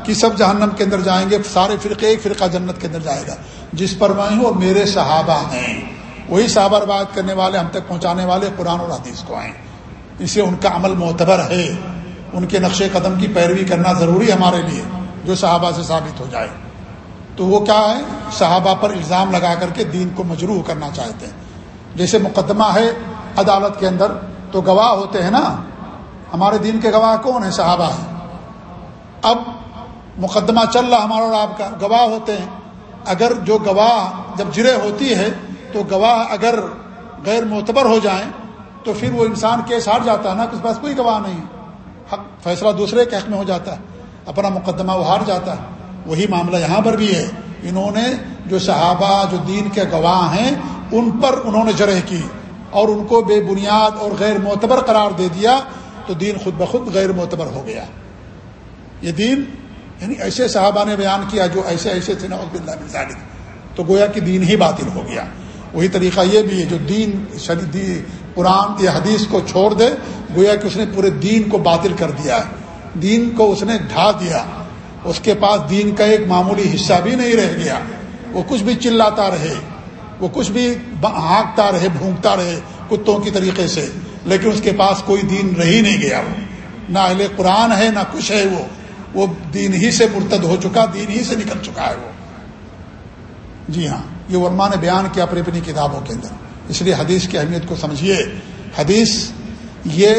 کہ سب جہنم کے اندر جائیں گے، سارے فرقے ایک فرقہ جنت کے اندر جائے گا۔ جس پر میں ہوں اور میرے صحابہ ہیں۔ وہی صحابہ بات کرنے والے ہم تک پہنچانے والے قرآن اور حدیث کو آئیں۔ اسے ان کا عمل معتبر ہے۔ ان کے نقش قدم کی پیروی کرنا ضروری ہے ہمارے لیے، جو صحابہ سے ثابت ہو جائے۔ تو وہ کیا ہے؟ صحابہ پر الزام لگا کر کے دین کو مجروح کرنا چاہتے ہیں۔ جیسے مقدمہ ہے عدالت کے اندر، تو گواہ ہوتے ہیں نا، ہمارے دین کے گواہ کون ہیں؟ صحابہ ہیں۔ اب مقدمہ چل رہا ہمارا اور آپ کا، گواہ ہوتے ہیں۔ اگر جو گواہ جب جرے ہوتی ہے، تو گواہ اگر غیر معتبر ہو جائیں، تو پھر وہ انسان کیس ہار جاتا ہے نا اس پاس کوئی گواہ نہیں حق، فیصلہ دوسرے کے حق میں ہو جاتا ہے۔ اپنا مقدمہ وہ ہار جاتا ہے۔ وہی معاملہ یہاں پر بھی ہے۔ انہوں نے جو صحابہ، جو دین کے گواہ ہیں، ان پر انہوں نے جرح کی اور ان کو بے بنیاد اور غیر معتبر قرار دے دیا، تو دین خود بخود غیر معتبر ہو گیا۔ یہ دین یعنی ایسے صحابہ نے بیان کیا جو ایسے ایسے تھے نوز بلّہ بن تو گویا کہ دین ہی باطل ہو گیا۔ وہی طریقہ یہ بھی ہے جو دین شدید قرآن یا حدیث کو چھوڑ دے، گویا کہ اس نے پورے دین کو باطل کر دیا ہے۔ دین کو اس نے ڈھا دیا۔ اس کے پاس دین کا ایک معمولی حصہ بھی نہیں رہ گیا۔ وہ کچھ بھی چلاتا رہے، وہ کچھ بھی ہانکتا رہے، بھونکتا رہے کتوں کی طریقے سے، لیکن اس کے پاس کوئی دین رہ نہیں گیا۔ وہ نہ اہل قرآن ہے، نہ کچھ ہے وہ۔ وہ دین ہی سے مرتد ہو چکا، دین ہی سے نکل چکا ہے وہ۔ جی ہاں یہ ورما نے بیان کیا اپنی اپنی کتابوں کے اندر۔ اس لیے حدیث کی اہمیت کو سمجھیے۔ حدیث یہ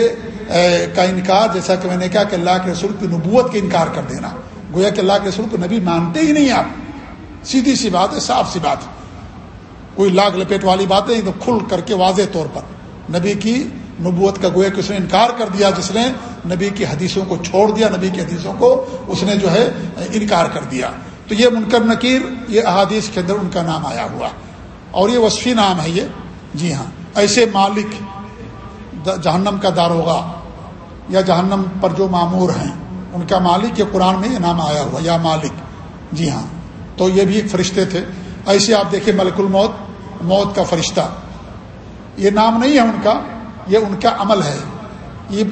کا انکار، جیسا کہ میں نے کہا کہ اللہ کے رسول کی نبوت کا انکار کر دینا۔ گویا کہ اللہ کے رسول کو نبی مانتے ہی نہیں آپ۔ سیدھی سی بات ہے، صاف سی بات۔ کوئی لاگ لپیٹ والی باتیں تو کھل کر کے واضح طور پر۔ نبی کی نبوت کا گویا کہ اس نے انکار کر دیا جس نے نبی کی حدیثوں کو چھوڑ دیا، نبی کی حدیثوں کو اس نے جو ہے انکار کر دیا۔ تو یہ منکر نکیر، یہ احادیث کے اندر ان کا نام آیا ہوا۔ اور یہ وصفی نام ہے یہ۔ جی ہاں۔ ایسے مالک جہنم کا داروغہ یا جہنم پر جو معمور ہیں، ان کا مالک یہ قرآن میں یہ نام آیا ہوا، یا مالک۔ جی ہاں۔ تو یہ بھی ایک فرشتے تھے۔ ایسے آپ دیکھیں ملک الموت، موت کا فرشتہ۔ یہ نام نہیں ہے ان کا۔ یہ ان کا عمل ہے۔ یہ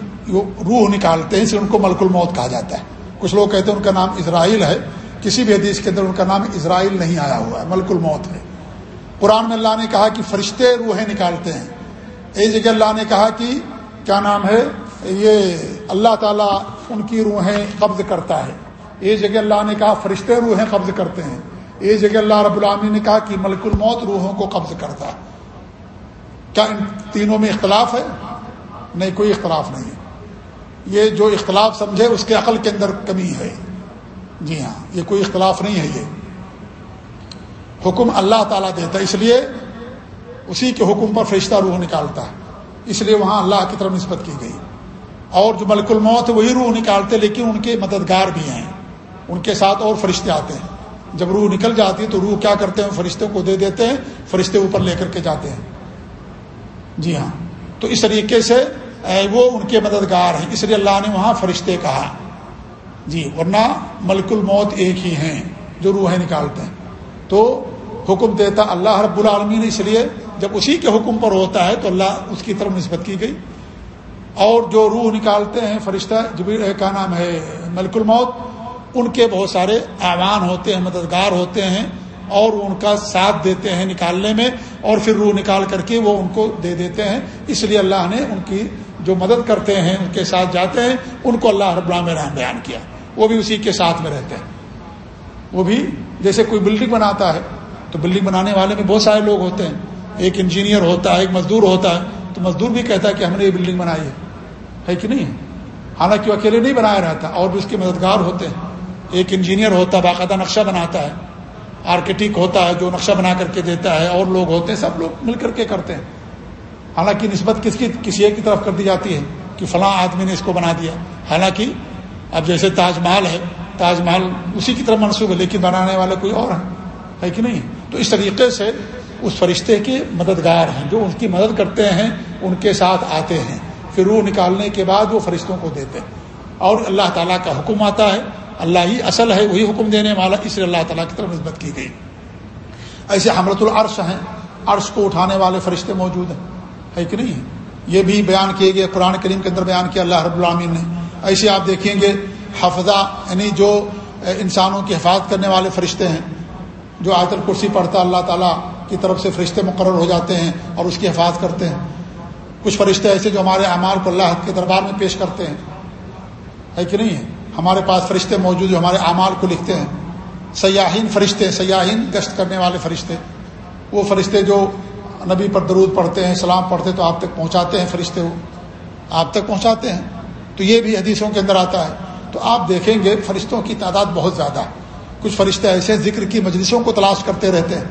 روح نکالتے ہیں، اسے ان کو ملک الموت کہا جاتا ہے۔ کچھ لوگ کہتے ہیں ان کا نام اسرائیل ہے۔ کسی بھی حدیث کے اندر ان کا نام اسرائیل نہیں آیا ہوا ہے، ملک الموت ہے قرآن میں اللہ نے کہا کہ فرشتے روحیں نکالتے ہیں۔ ایک جگہ اللہ نے کہا کہ کیا نام ہے؟ یہ اللہ تعالیٰ ان کی روحیں قبض کرتا ہے۔ ایک جگہ اللہ نے کہا فرشتے روحیں قبض کرتے ہیں۔ ایک جگہ اللہ رب العامی نے کہا کہ ملک الموت روحوں کو قبض کرتا ہے۔ کیا ان تینوں میں اختلاف ہے؟ نہیں، کوئی اختلاف نہیں یہ جو اختلاف سمجھے، اس کے عقل کے اندر کمی ہے۔ جی ہاں یہ کوئی اختلاف نہیں ہے۔ یہ حکم اللہ تعالیٰ دیتا ہے، اس لیے اسی کے حکم پر فرشتہ روح نکالتا ہے۔ اس لیے وہاں اللہ کی طرف نسبت کی گئی۔ اور جو ملک الموت وہی روح نکالتے، لیکن ان کے مددگار بھی ہیں۔ ان کے ساتھ اور فرشتے آتے ہیں۔ جب روح نکل جاتی ہے تو روح کیا کرتے ہیں؟ فرشتے کو دے دیتے ہیں، فرشتے اوپر لے کر کے جاتے ہیں۔ جی ہاں۔ تو اس طریقے سے وہ ان کے مددگار ہیں۔ اس لیے اللہ نے وہاں فرشتے کہا۔ جی ورنہ ملک الموت ایک ہی ہیں، جو روحیں نکالتے ہیں۔ تو حکم دیتا اللہ رب العالمین اس لیے، جب اسی کے حکم پر ہوتا ہے تو اللہ اس کی طرف نسبت کی گئی۔ اور جو روح نکالتے ہیں فرشتہ جب کا نام ہے؟ ملک الموت، ان کے بہت سارے اعوان ہوتے ہیں، مددگار ہوتے ہیں۔ اور ان کا ساتھ دیتے ہیں نکالنے میں اور پھر روح نکال کر کے وہ ان کو دے دیتے ہیں۔ اس لیے اللہ نے ان کی جو مدد کرتے ہیں، ان کے ساتھ جاتے ہیں، ان کو اللہ رب اللہ رحم بیان کیا۔ وہ بھی اسی کے ساتھ میں رہتے ہیں۔ وہ بھی جیسے کوئی بلڈنگ بناتا ہے، تو بلڈنگ بنانے والے میں بہت سارے لوگ ہوتے ہیں۔ ایک انجینئر ہوتا ہے، ایک مزدور ہوتا ہے، تو مزدور بھی کہتا ہے کہ ہم نے یہ بلڈنگ بنائی ہے۔ ہے کہ نہیں؟ حالانکہ وہ اکیلے نہیں بنایا رہتا، اور بھی اس کے مددگار ہوتے ہیں۔ ایک انجینئر ہوتا ہے باقاعدہ نقشہ بناتا ہے۔ آرکیٹیک ہوتا ہے، جو نقشہ بنا کر کے دیتا ہے، اور لوگ ہوتے ہیں، سب لوگ مل کر کے کرتے ہیں۔ حالانکہ نسبت کس کی کسی ایک کی طرف کر دی جاتی ہے کہ فلاں آدمی نے اس کو بنا دیا۔ حالانکہ اب جیسے تاج محل ہے، تاج محل اسی کی طرف منسوخ ہے، لیکن بنانے والا کوئی اور ہے ہے کہ نہیں؟ تو اس طریقے سے اس فرشتے کے مددگار ہیں، جو ان کی مدد کرتے ہیں، ان کے ساتھ آتے ہیں۔ پھر روح نکالنے کے بعد وہ فرشتوں کو دیتے ہیں۔ اور اللہ تعالیٰ کا حکم آتا ہے اللہ ہی اصل ہے، وہی حکم دینے والا، اس لیے اللہ تعالیٰ کی طرف نسبت کی گئی۔ ایسے حمرت العرش ہیں، عرش کو اٹھانے والے فرشتے موجود ہیں۔ ہے کہ نہیں؟ یہ بھی بیان کیے گئے، قرآن کریم کے اندر بیان کیا، اللہ رب العامین نے۔ ایسے آپ دیکھیں گے حفظہ یعنی جو انسانوں کی حفاظت کرنے والے فرشتے ہیں، جو آیت الکرسی پڑھتا، اللہ تعالیٰ کی طرف سے فرشتے مقرر ہو جاتے ہیں اور اس کی حفاظت کرتے ہیں۔ کچھ فرشتے ایسے جو ہمارے اعمال کو اللہ کے دربار میں پیش کرتے ہیں۔ ہے کہ نہیں؟ ہے ہمارے پاس فرشتے موجود جو ہمارے اعمال کو لکھتے ہیں۔ سیاحین فرشتے سیاحین گشت کرنے والے فرشتے۔ وہ فرشتے جو نبی پر درود پڑھتے ہیں، سلام پڑھتے تو آپ تک پہنچاتے ہیں فرشتے وہ۔ آپ تک پہنچاتے ہیں۔ تو یہ بھی حدیثوں کے اندر آتا ہے۔ تو آپ دیکھیں گے فرشتوں کی تعداد بہت زیادہ۔ ہے کچھ فرشتے ایسے ذکر کی مجلسوں کو تلاش کرتے رہتے ہیں۔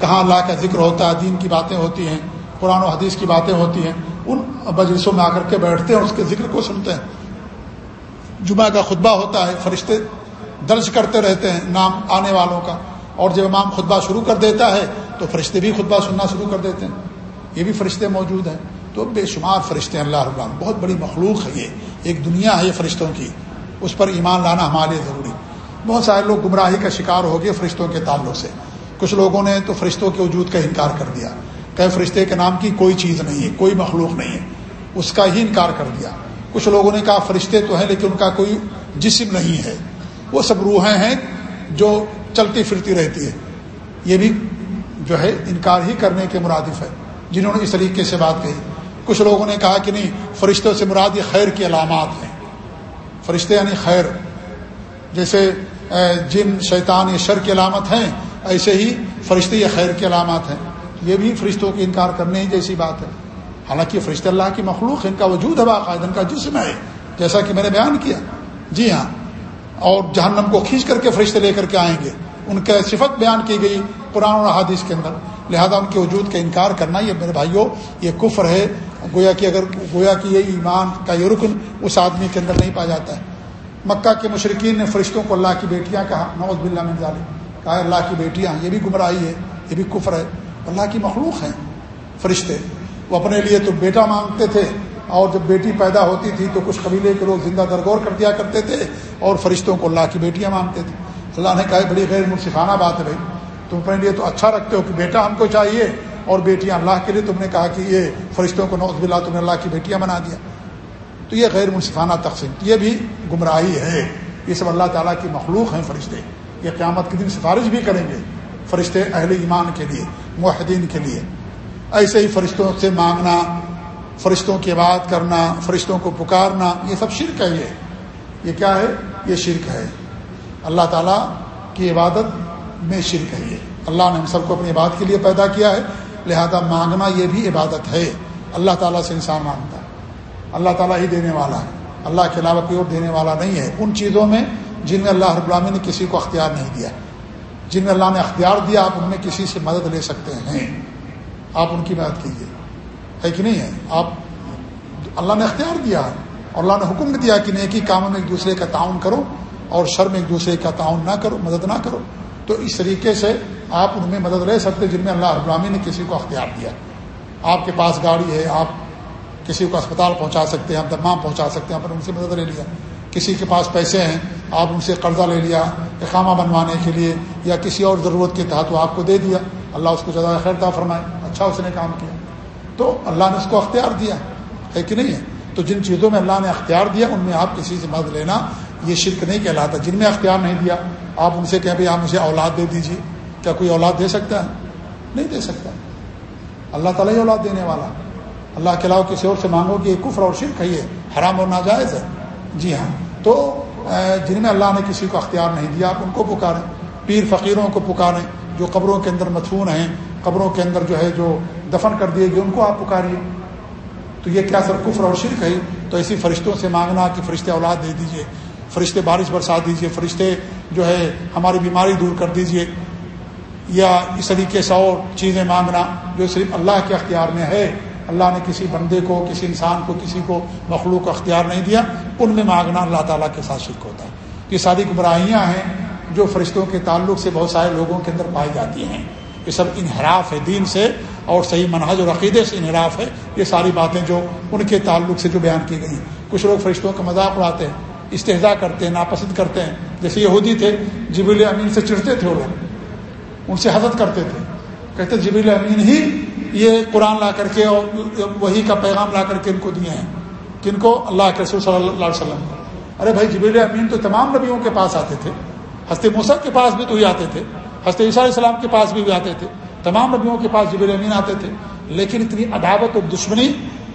کہاں اللہ کا ذکر ہوتا ہے، دین کی باتیں ہوتی ہیں، قرآن و حدیث کی باتیں ہوتی ہیں۔ ان مجلسوں میں آ کر کے بیٹھتے ہیں اس کے ذکر کو سنتے ہیں۔ جمعہ کا خطبہ ہوتا ہے، فرشتے درج کرتے رہتے ہیں نام آنے والوں کا۔ اور جب امام خطبہ شروع کر دیتا ہے، تو فرشتے بھی خطبہ سننا شروع کر دیتے ہیں۔ یہ بھی فرشتے موجود ہیں۔ تو بے شمار فرشتے ہیں، اللہ ربان بہت بڑی مخلوق ہے یہ۔ ایک دنیا ہے یہ فرشتوں کی۔ اس پر ایمان لانا ہمارے لیے ضروری۔ بہت سارے لوگ گمراہی کا شکار ہو گئے فرشتوں کے تعلق سے۔ کچھ لوگوں نے تو فرشتوں کے وجود کا انکار کر دیا۔ کہ فرشتے کے نام کی کوئی چیز نہیں ہے، کوئی مخلوق نہیں ہے۔ اس کا ہی انکار کر دیا۔ کچھ لوگوں نے کہا فرشتے تو ہیں لیکن ان کا کوئی جسم نہیں ہے۔ وہ سب روحیں ہیں جو چلتی پھرتی رہتی ہے یہ بھی جو ہے انکار ہی کرنے کے مرادف ہے جنہوں نے اس طریقے سے بات کہی۔ کچھ لوگوں نے کہا کہ نہیں، فرشتوں سے مراد یہ خیر کی علامات ہیں۔ فرشتے یعنی خیر۔ جیسے جن، شیطان، یہ شر کی علامت ہیں، ایسے ہی فرشتے یہ خیر کی علامات ہیں۔ یہ بھی فرشتوں کے انکار کرنے ہی جیسی بات ہے۔ حالانکہ فرشتے اللہ کی مخلوق ان کا وجود ہے باقاعدہ، ان کا جسم ہے، جیسا کہ میں نے بیان کیا۔ جی ہاں۔ اور جہنم کو کھینچ کر کے فرشتے لے کر کے آئیں گے۔ ان کا صفت بیان کی گئی قرآن اور حادث کے اندر۔ لہذا ان کے وجود کا انکار کرنا، یہ میرے بھائیوں، یہ کفر ہے۔ گویا کہ اگر، گویا کہ یہ ایمان کا یہ رکن اس آدمی کے اندر نہیں پایا جاتا ہے۔ مکہ کے مشرقین نے فرشتوں کو اللہ کی بیٹیاں کہا نوز بلّہ من ظالم کہا اللہ کی بیٹیاں، یہ بھی گمراہی ہے، یہ بھی کفر ہے۔ اللہ کی مخلوق ہیں فرشتے۔ وہ اپنے لیے تو بیٹا مانگتے تھے اور جب بیٹی پیدا ہوتی تھی تو کچھ قبیلے کے لوگ زندہ درگور کر دیا کرتے تھے اور فرشتوں کو اللہ کی بیٹیاں مانگتے تھے۔ اللہ نے کہا بڑی غیر منصفانہ بات ہے بھائی، تم اپنے لیے تو اچھا رکھتے ہو کہ بیٹا ہم کو چاہیے اور بیٹیاں اللہ کے لیے۔ تم نے کہا کہ یہ فرشتوں کو نوز بلا تم نے اللہ کی بیٹیاں بنا دیا۔ تو یہ غیر منصفانہ تقسیم، یہ بھی گمراہی ہے۔ یہ سب اللہ تعالیٰ کی مخلوق ہیں فرشتے۔ یہ قیامت کے دن سفارش بھی کریں گے فرشتے اہل ایمان کے لیے معاہدین کے لیے۔ ایسے ہی فرشتوں سے مانگنا، فرشتوں کی بات کرنا، فرشتوں کو پکارنا، یہ سب شرک ہے یہ۔ یہ کیا ہے؟ یہ شرک ہے۔ اللہ تعالیٰ کی عبادت میں شرک ہے یہ۔ اللہ نے ہم سب کو اپنی عبادت کے لیے پیدا کیا ہے، لہذا مانگنا یہ بھی عبادت ہے۔ اللہ تعالیٰ سے انسان مانگتا ہے۔ اللہ تعالیٰ ہی دینے والا ہے۔ اللہ کے علاوہ کوئی اور دینے والا نہیں ہے۔ ان چیزوں میں جن میں اللہ رب العالمین نے کسی کو اختیار نہیں دیا۔ جن میں اللہ نے اختیار دیا، آپ ان میں کسی سے مدد لے سکتے ہیں۔ آپ ان کی مدد کیجیے ہے کہ نہیں ہے؟ آپ اللہ نے اختیار دیا ہے اور اللہ نے حکم دیا کہ نیکی کاموں میں ایک دوسرے کا تعاون کرو اور شر میں ایک دوسرے کا تعاون نہ کرو، مدد نہ کرو۔ تو اس طریقے سے آپ ان میں مدد لے سکتے جن میں اللہ ابرامی نے کسی کو اختیار دیا۔ آپ کے پاس گاڑی ہے، آپ کسی کو اسپتال پہنچا سکتے ہیں، آپ درمام پہنچا سکتے ہیں، آپ نے ان سے مدد لے لیا۔ کسی کے پاس پیسے ہیں، آپ ان سے قرضہ لے لیا، اقامہ بنوانے کے لیے یا کسی اور ضرورت کے تحت وہ آپ کو دے دیا۔ اللہ اس کو زیادہ خیر فرمائے۔ اچھا اس نے کام کیا۔ تو اللہ نے اس کو اختیار دیا، ہے کہ نہیں ہے؟ تو جن چیزوں میں اللہ نے اختیار دیا، ان میں آپ کسی سے مدد لینا یہ شرک نہیں کہلاتا۔ جن میں اختیار نہیں دیا، آپ ان سے کہیں بھائی آپ مجھے اولاد دے دیجیے کیا کوئی اولاد دے سکتا ہے؟ نہیں دے سکتا۔ اللہ تعالیٰ ہی اولاد دینے والا۔ اللہ کے علاوہ کسی اور سے مانگو کہ یہ کفر اور شرک ہے، یہ حرام اور ناجائز ہے۔ جی ہاں۔ تو جن میں اللہ نے کسی کو اختیار نہیں دیا، آپ ان کو پکاریں۔ پیر فقیروں کو پکاریں جو قبروں کے اندر مدفون ہیں۔ قبروں کے اندر جو ہے جو دفن کر دیے گئے، ان کو آپ پکاریے۔ تو یہ کیا سر کفر اور شرک ہے؟ تو ایسی فرشتوں سے مانگنا کہ فرشتے اولاد دے دیجیے فرشتے بارش برسا دیجیے فرشتے جو ہے ہماری بیماری دور کر دیجیے یا اس طریقے سے اور چیزیں مانگنا جو صرف اللہ کے اختیار میں ہے۔ اللہ نے کسی بندے کو، کسی انسان کو، کسی کو مخلوق کو اختیار نہیں دیا، ان میں مانگنا اللہ تعالیٰ کے ساتھ شرک ہوتا ہے۔ یہ ساری گمراہیاں ہیں جو فرشتوں کے تعلق سے بہت سارے لوگوں کے اندر پائی جاتی ہیں۔ یہ سب انحراف ہے دین سے اور صحیح منہج اور عقیدے سے انحراف ہے، یہ ساری باتیں جو ان کے تعلق سے جو بیان کی گئی ہیں۔ کچھ لوگ فرشتوں کا مذاق اڑاتے ہیں استحضا کرتے ہیں، ناپسند کرتے ہیں۔ جیسے یہودی تھے جبیل امین سے چڑھتے تھے وہ لوگ۔ ان سے حضرت کرتے تھے۔ کہتے جبیل امین ہی یہ قرآن لا کر کے اور وہی کا پیغام لا کر کے ان کو دیے ہیں کن کو؟ اللہ کے رسول صلی اللہ علیہ وسلم ارے بھائی جبیل امین تو تمام نبیوں کے پاس آتے تھے۔ ہستے موسیٰ کے پاس بھی تو ہی آتے تھے۔ ہستے عیسیٰ علیہ السلام کے پاس بھی آتے تھے، تمام نبیوں کے پاس جبیل امین آتے تھے، لیکن اتنی عداوت اور دشمنی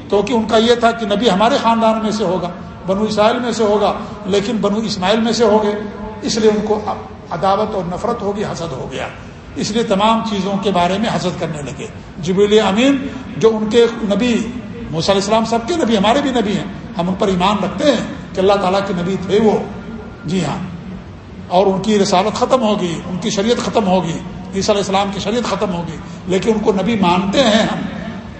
تو کہ ان کا یہ تھا کہ نبی ہمارے خاندان میں سے ہوگا، بنو اسرائیل میں سے ہوگا، لیکن بنو اسماعیل میں سے ہو گئے، اس لیے ان کو عداوت اور نفرت ہوگی، حسد ہو گیا۔ اس لیے تمام چیزوں کے بارے میں حسد کرنے لگے۔ جبیل امین جو ان کے نبی، موسیٰ علیہ السلام سب کے نبی، ہمارے بھی نبی ہیں، ہم ان پر ایمان رکھتے ہیں کہ اللہ تعالیٰ کے نبی تھے وہ۔ جی ہاں۔ اور ان کی رسالت ختم ہوگی، ان کی شریعت ختم ہوگی، عیسیٰ علیہ السلام کی شریعت ختم ہوگی، لیکن ان کو نبی مانتے ہیں ہم۔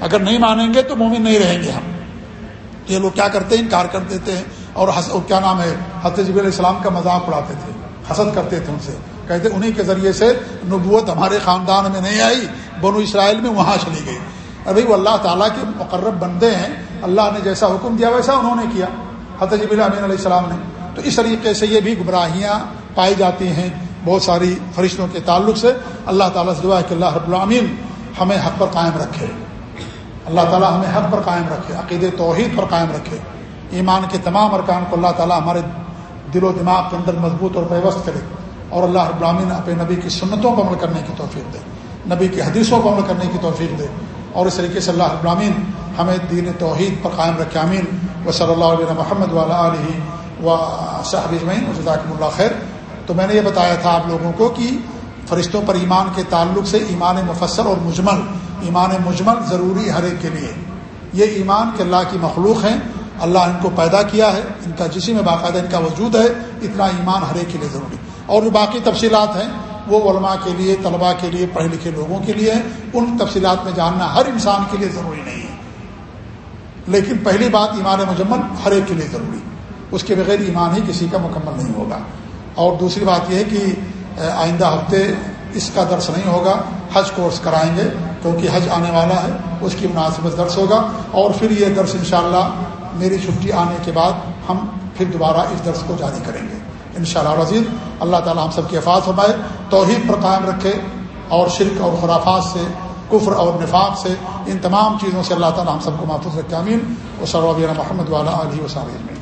اگر نہیں مانیں گے تو مومن نہیں رہیں گے ہم۔ یہ لوگ کیا کرتے ہیں؟ انکار کر دیتے ہیں۔ اور کیا نام ہے؟ حضرت جب علیہ السلام کا مذاق اڑاتے تھے، حسد کرتے تھے ان سے۔ کہتے انہیں کے ذریعے سے نبوت ہمارے خاندان میں نہیں آئی، بنو اسرائیل میں وہاں چلی گئی۔ ابھی وہ اللہ تعالیٰ کے مقرب بندے ہیں، اللہ نے جیسا حکم دیا ویسا انہوں نے کیا، حضرت جب امین علیہ السلام نے۔ تو اس طریقے سے یہ بھی گمراہیاں پائی جاتی ہیں بہت ساری فرشتوں کے تعلق سے۔ اللہ تعالیٰ سے دعا ہے کہ اللہ رب العامین ہمیں حق پر قائم رکھے۔ اللہ تعالیٰ ہمیں حق پر قائم رکھے عقید توحید پر قائم رکھے۔ ایمان کے تمام ارکان کو اللہ تعالیٰ ہمارے دل و دماغ کے اندر مضبوط اور پیوست کرے۔ اور اللہ رب العامین اپنے نبی کی سنتوں کو عمل کرنے کی توفیق دے۔ نبی کی حدیثوں کو عمل کرنے کی توفیق دے۔ اور اس طریقے سے اللہ ابرامین ہمیں دین توحید پر قائم رکھے۔ امین و صلی اللہ علیہ محمد والا علیہ و صاحب اجمین و جزاکم اللہ خیر۔ تو میں نے یہ بتایا تھا آپ لوگوں کو کہ فرشتوں پر ایمان کے تعلق سے ایمان مفصل اور مجمل، ایمان مجمل ضروری ہر ایک کے لیے۔ یہ ایمان کہ اللہ کی مخلوق ہیں، اللہ ان کو پیدا کیا ہے، ان کا جسم میں باقاعدہ ان کا وجود ہے، اتنا ایمان ہر ایک کے لیے ضروری۔ اور جو باقی تفصیلات ہیں، وہ علماء کے لیے، طلباء کے لیے، پڑھے لکھے لوگوں کے لیے ان تفصیلات میں جاننا ہر انسان کے لیے ضروری نہیں ہے۔ لیکن پہلی بات ایمان مجمل ہر ایک کے لیے ضروری۔ اس کے بغیر ایمان ہی کسی کا مکمل نہیں ہوگا۔ اور دوسری بات یہ ہے کہ آئندہ ہفتے اس کا درس نہیں ہوگا، حج کورس کرائیں گے، کیونکہ حج آنے والا ہے، اس کی مناسبت درس ہوگا، اور پھر یہ درس انشاءاللہ میری چھٹی آنے کے بعد ہم پھر دوبارہ اس درس کو جاری کریں گے۔ ان شاء اللہ رضید اللہ تعالیٰ ہم سب کی حفاظ فرمائے، توحید پر قائم رکھے، اور شرک اور خرافات سے، کفر اور نفاق سے، ان تمام چیزوں سے اللہ تعالیٰ ہم سب کو محفوظ رکھے امین و سروبین محمد والا علیہ وسلم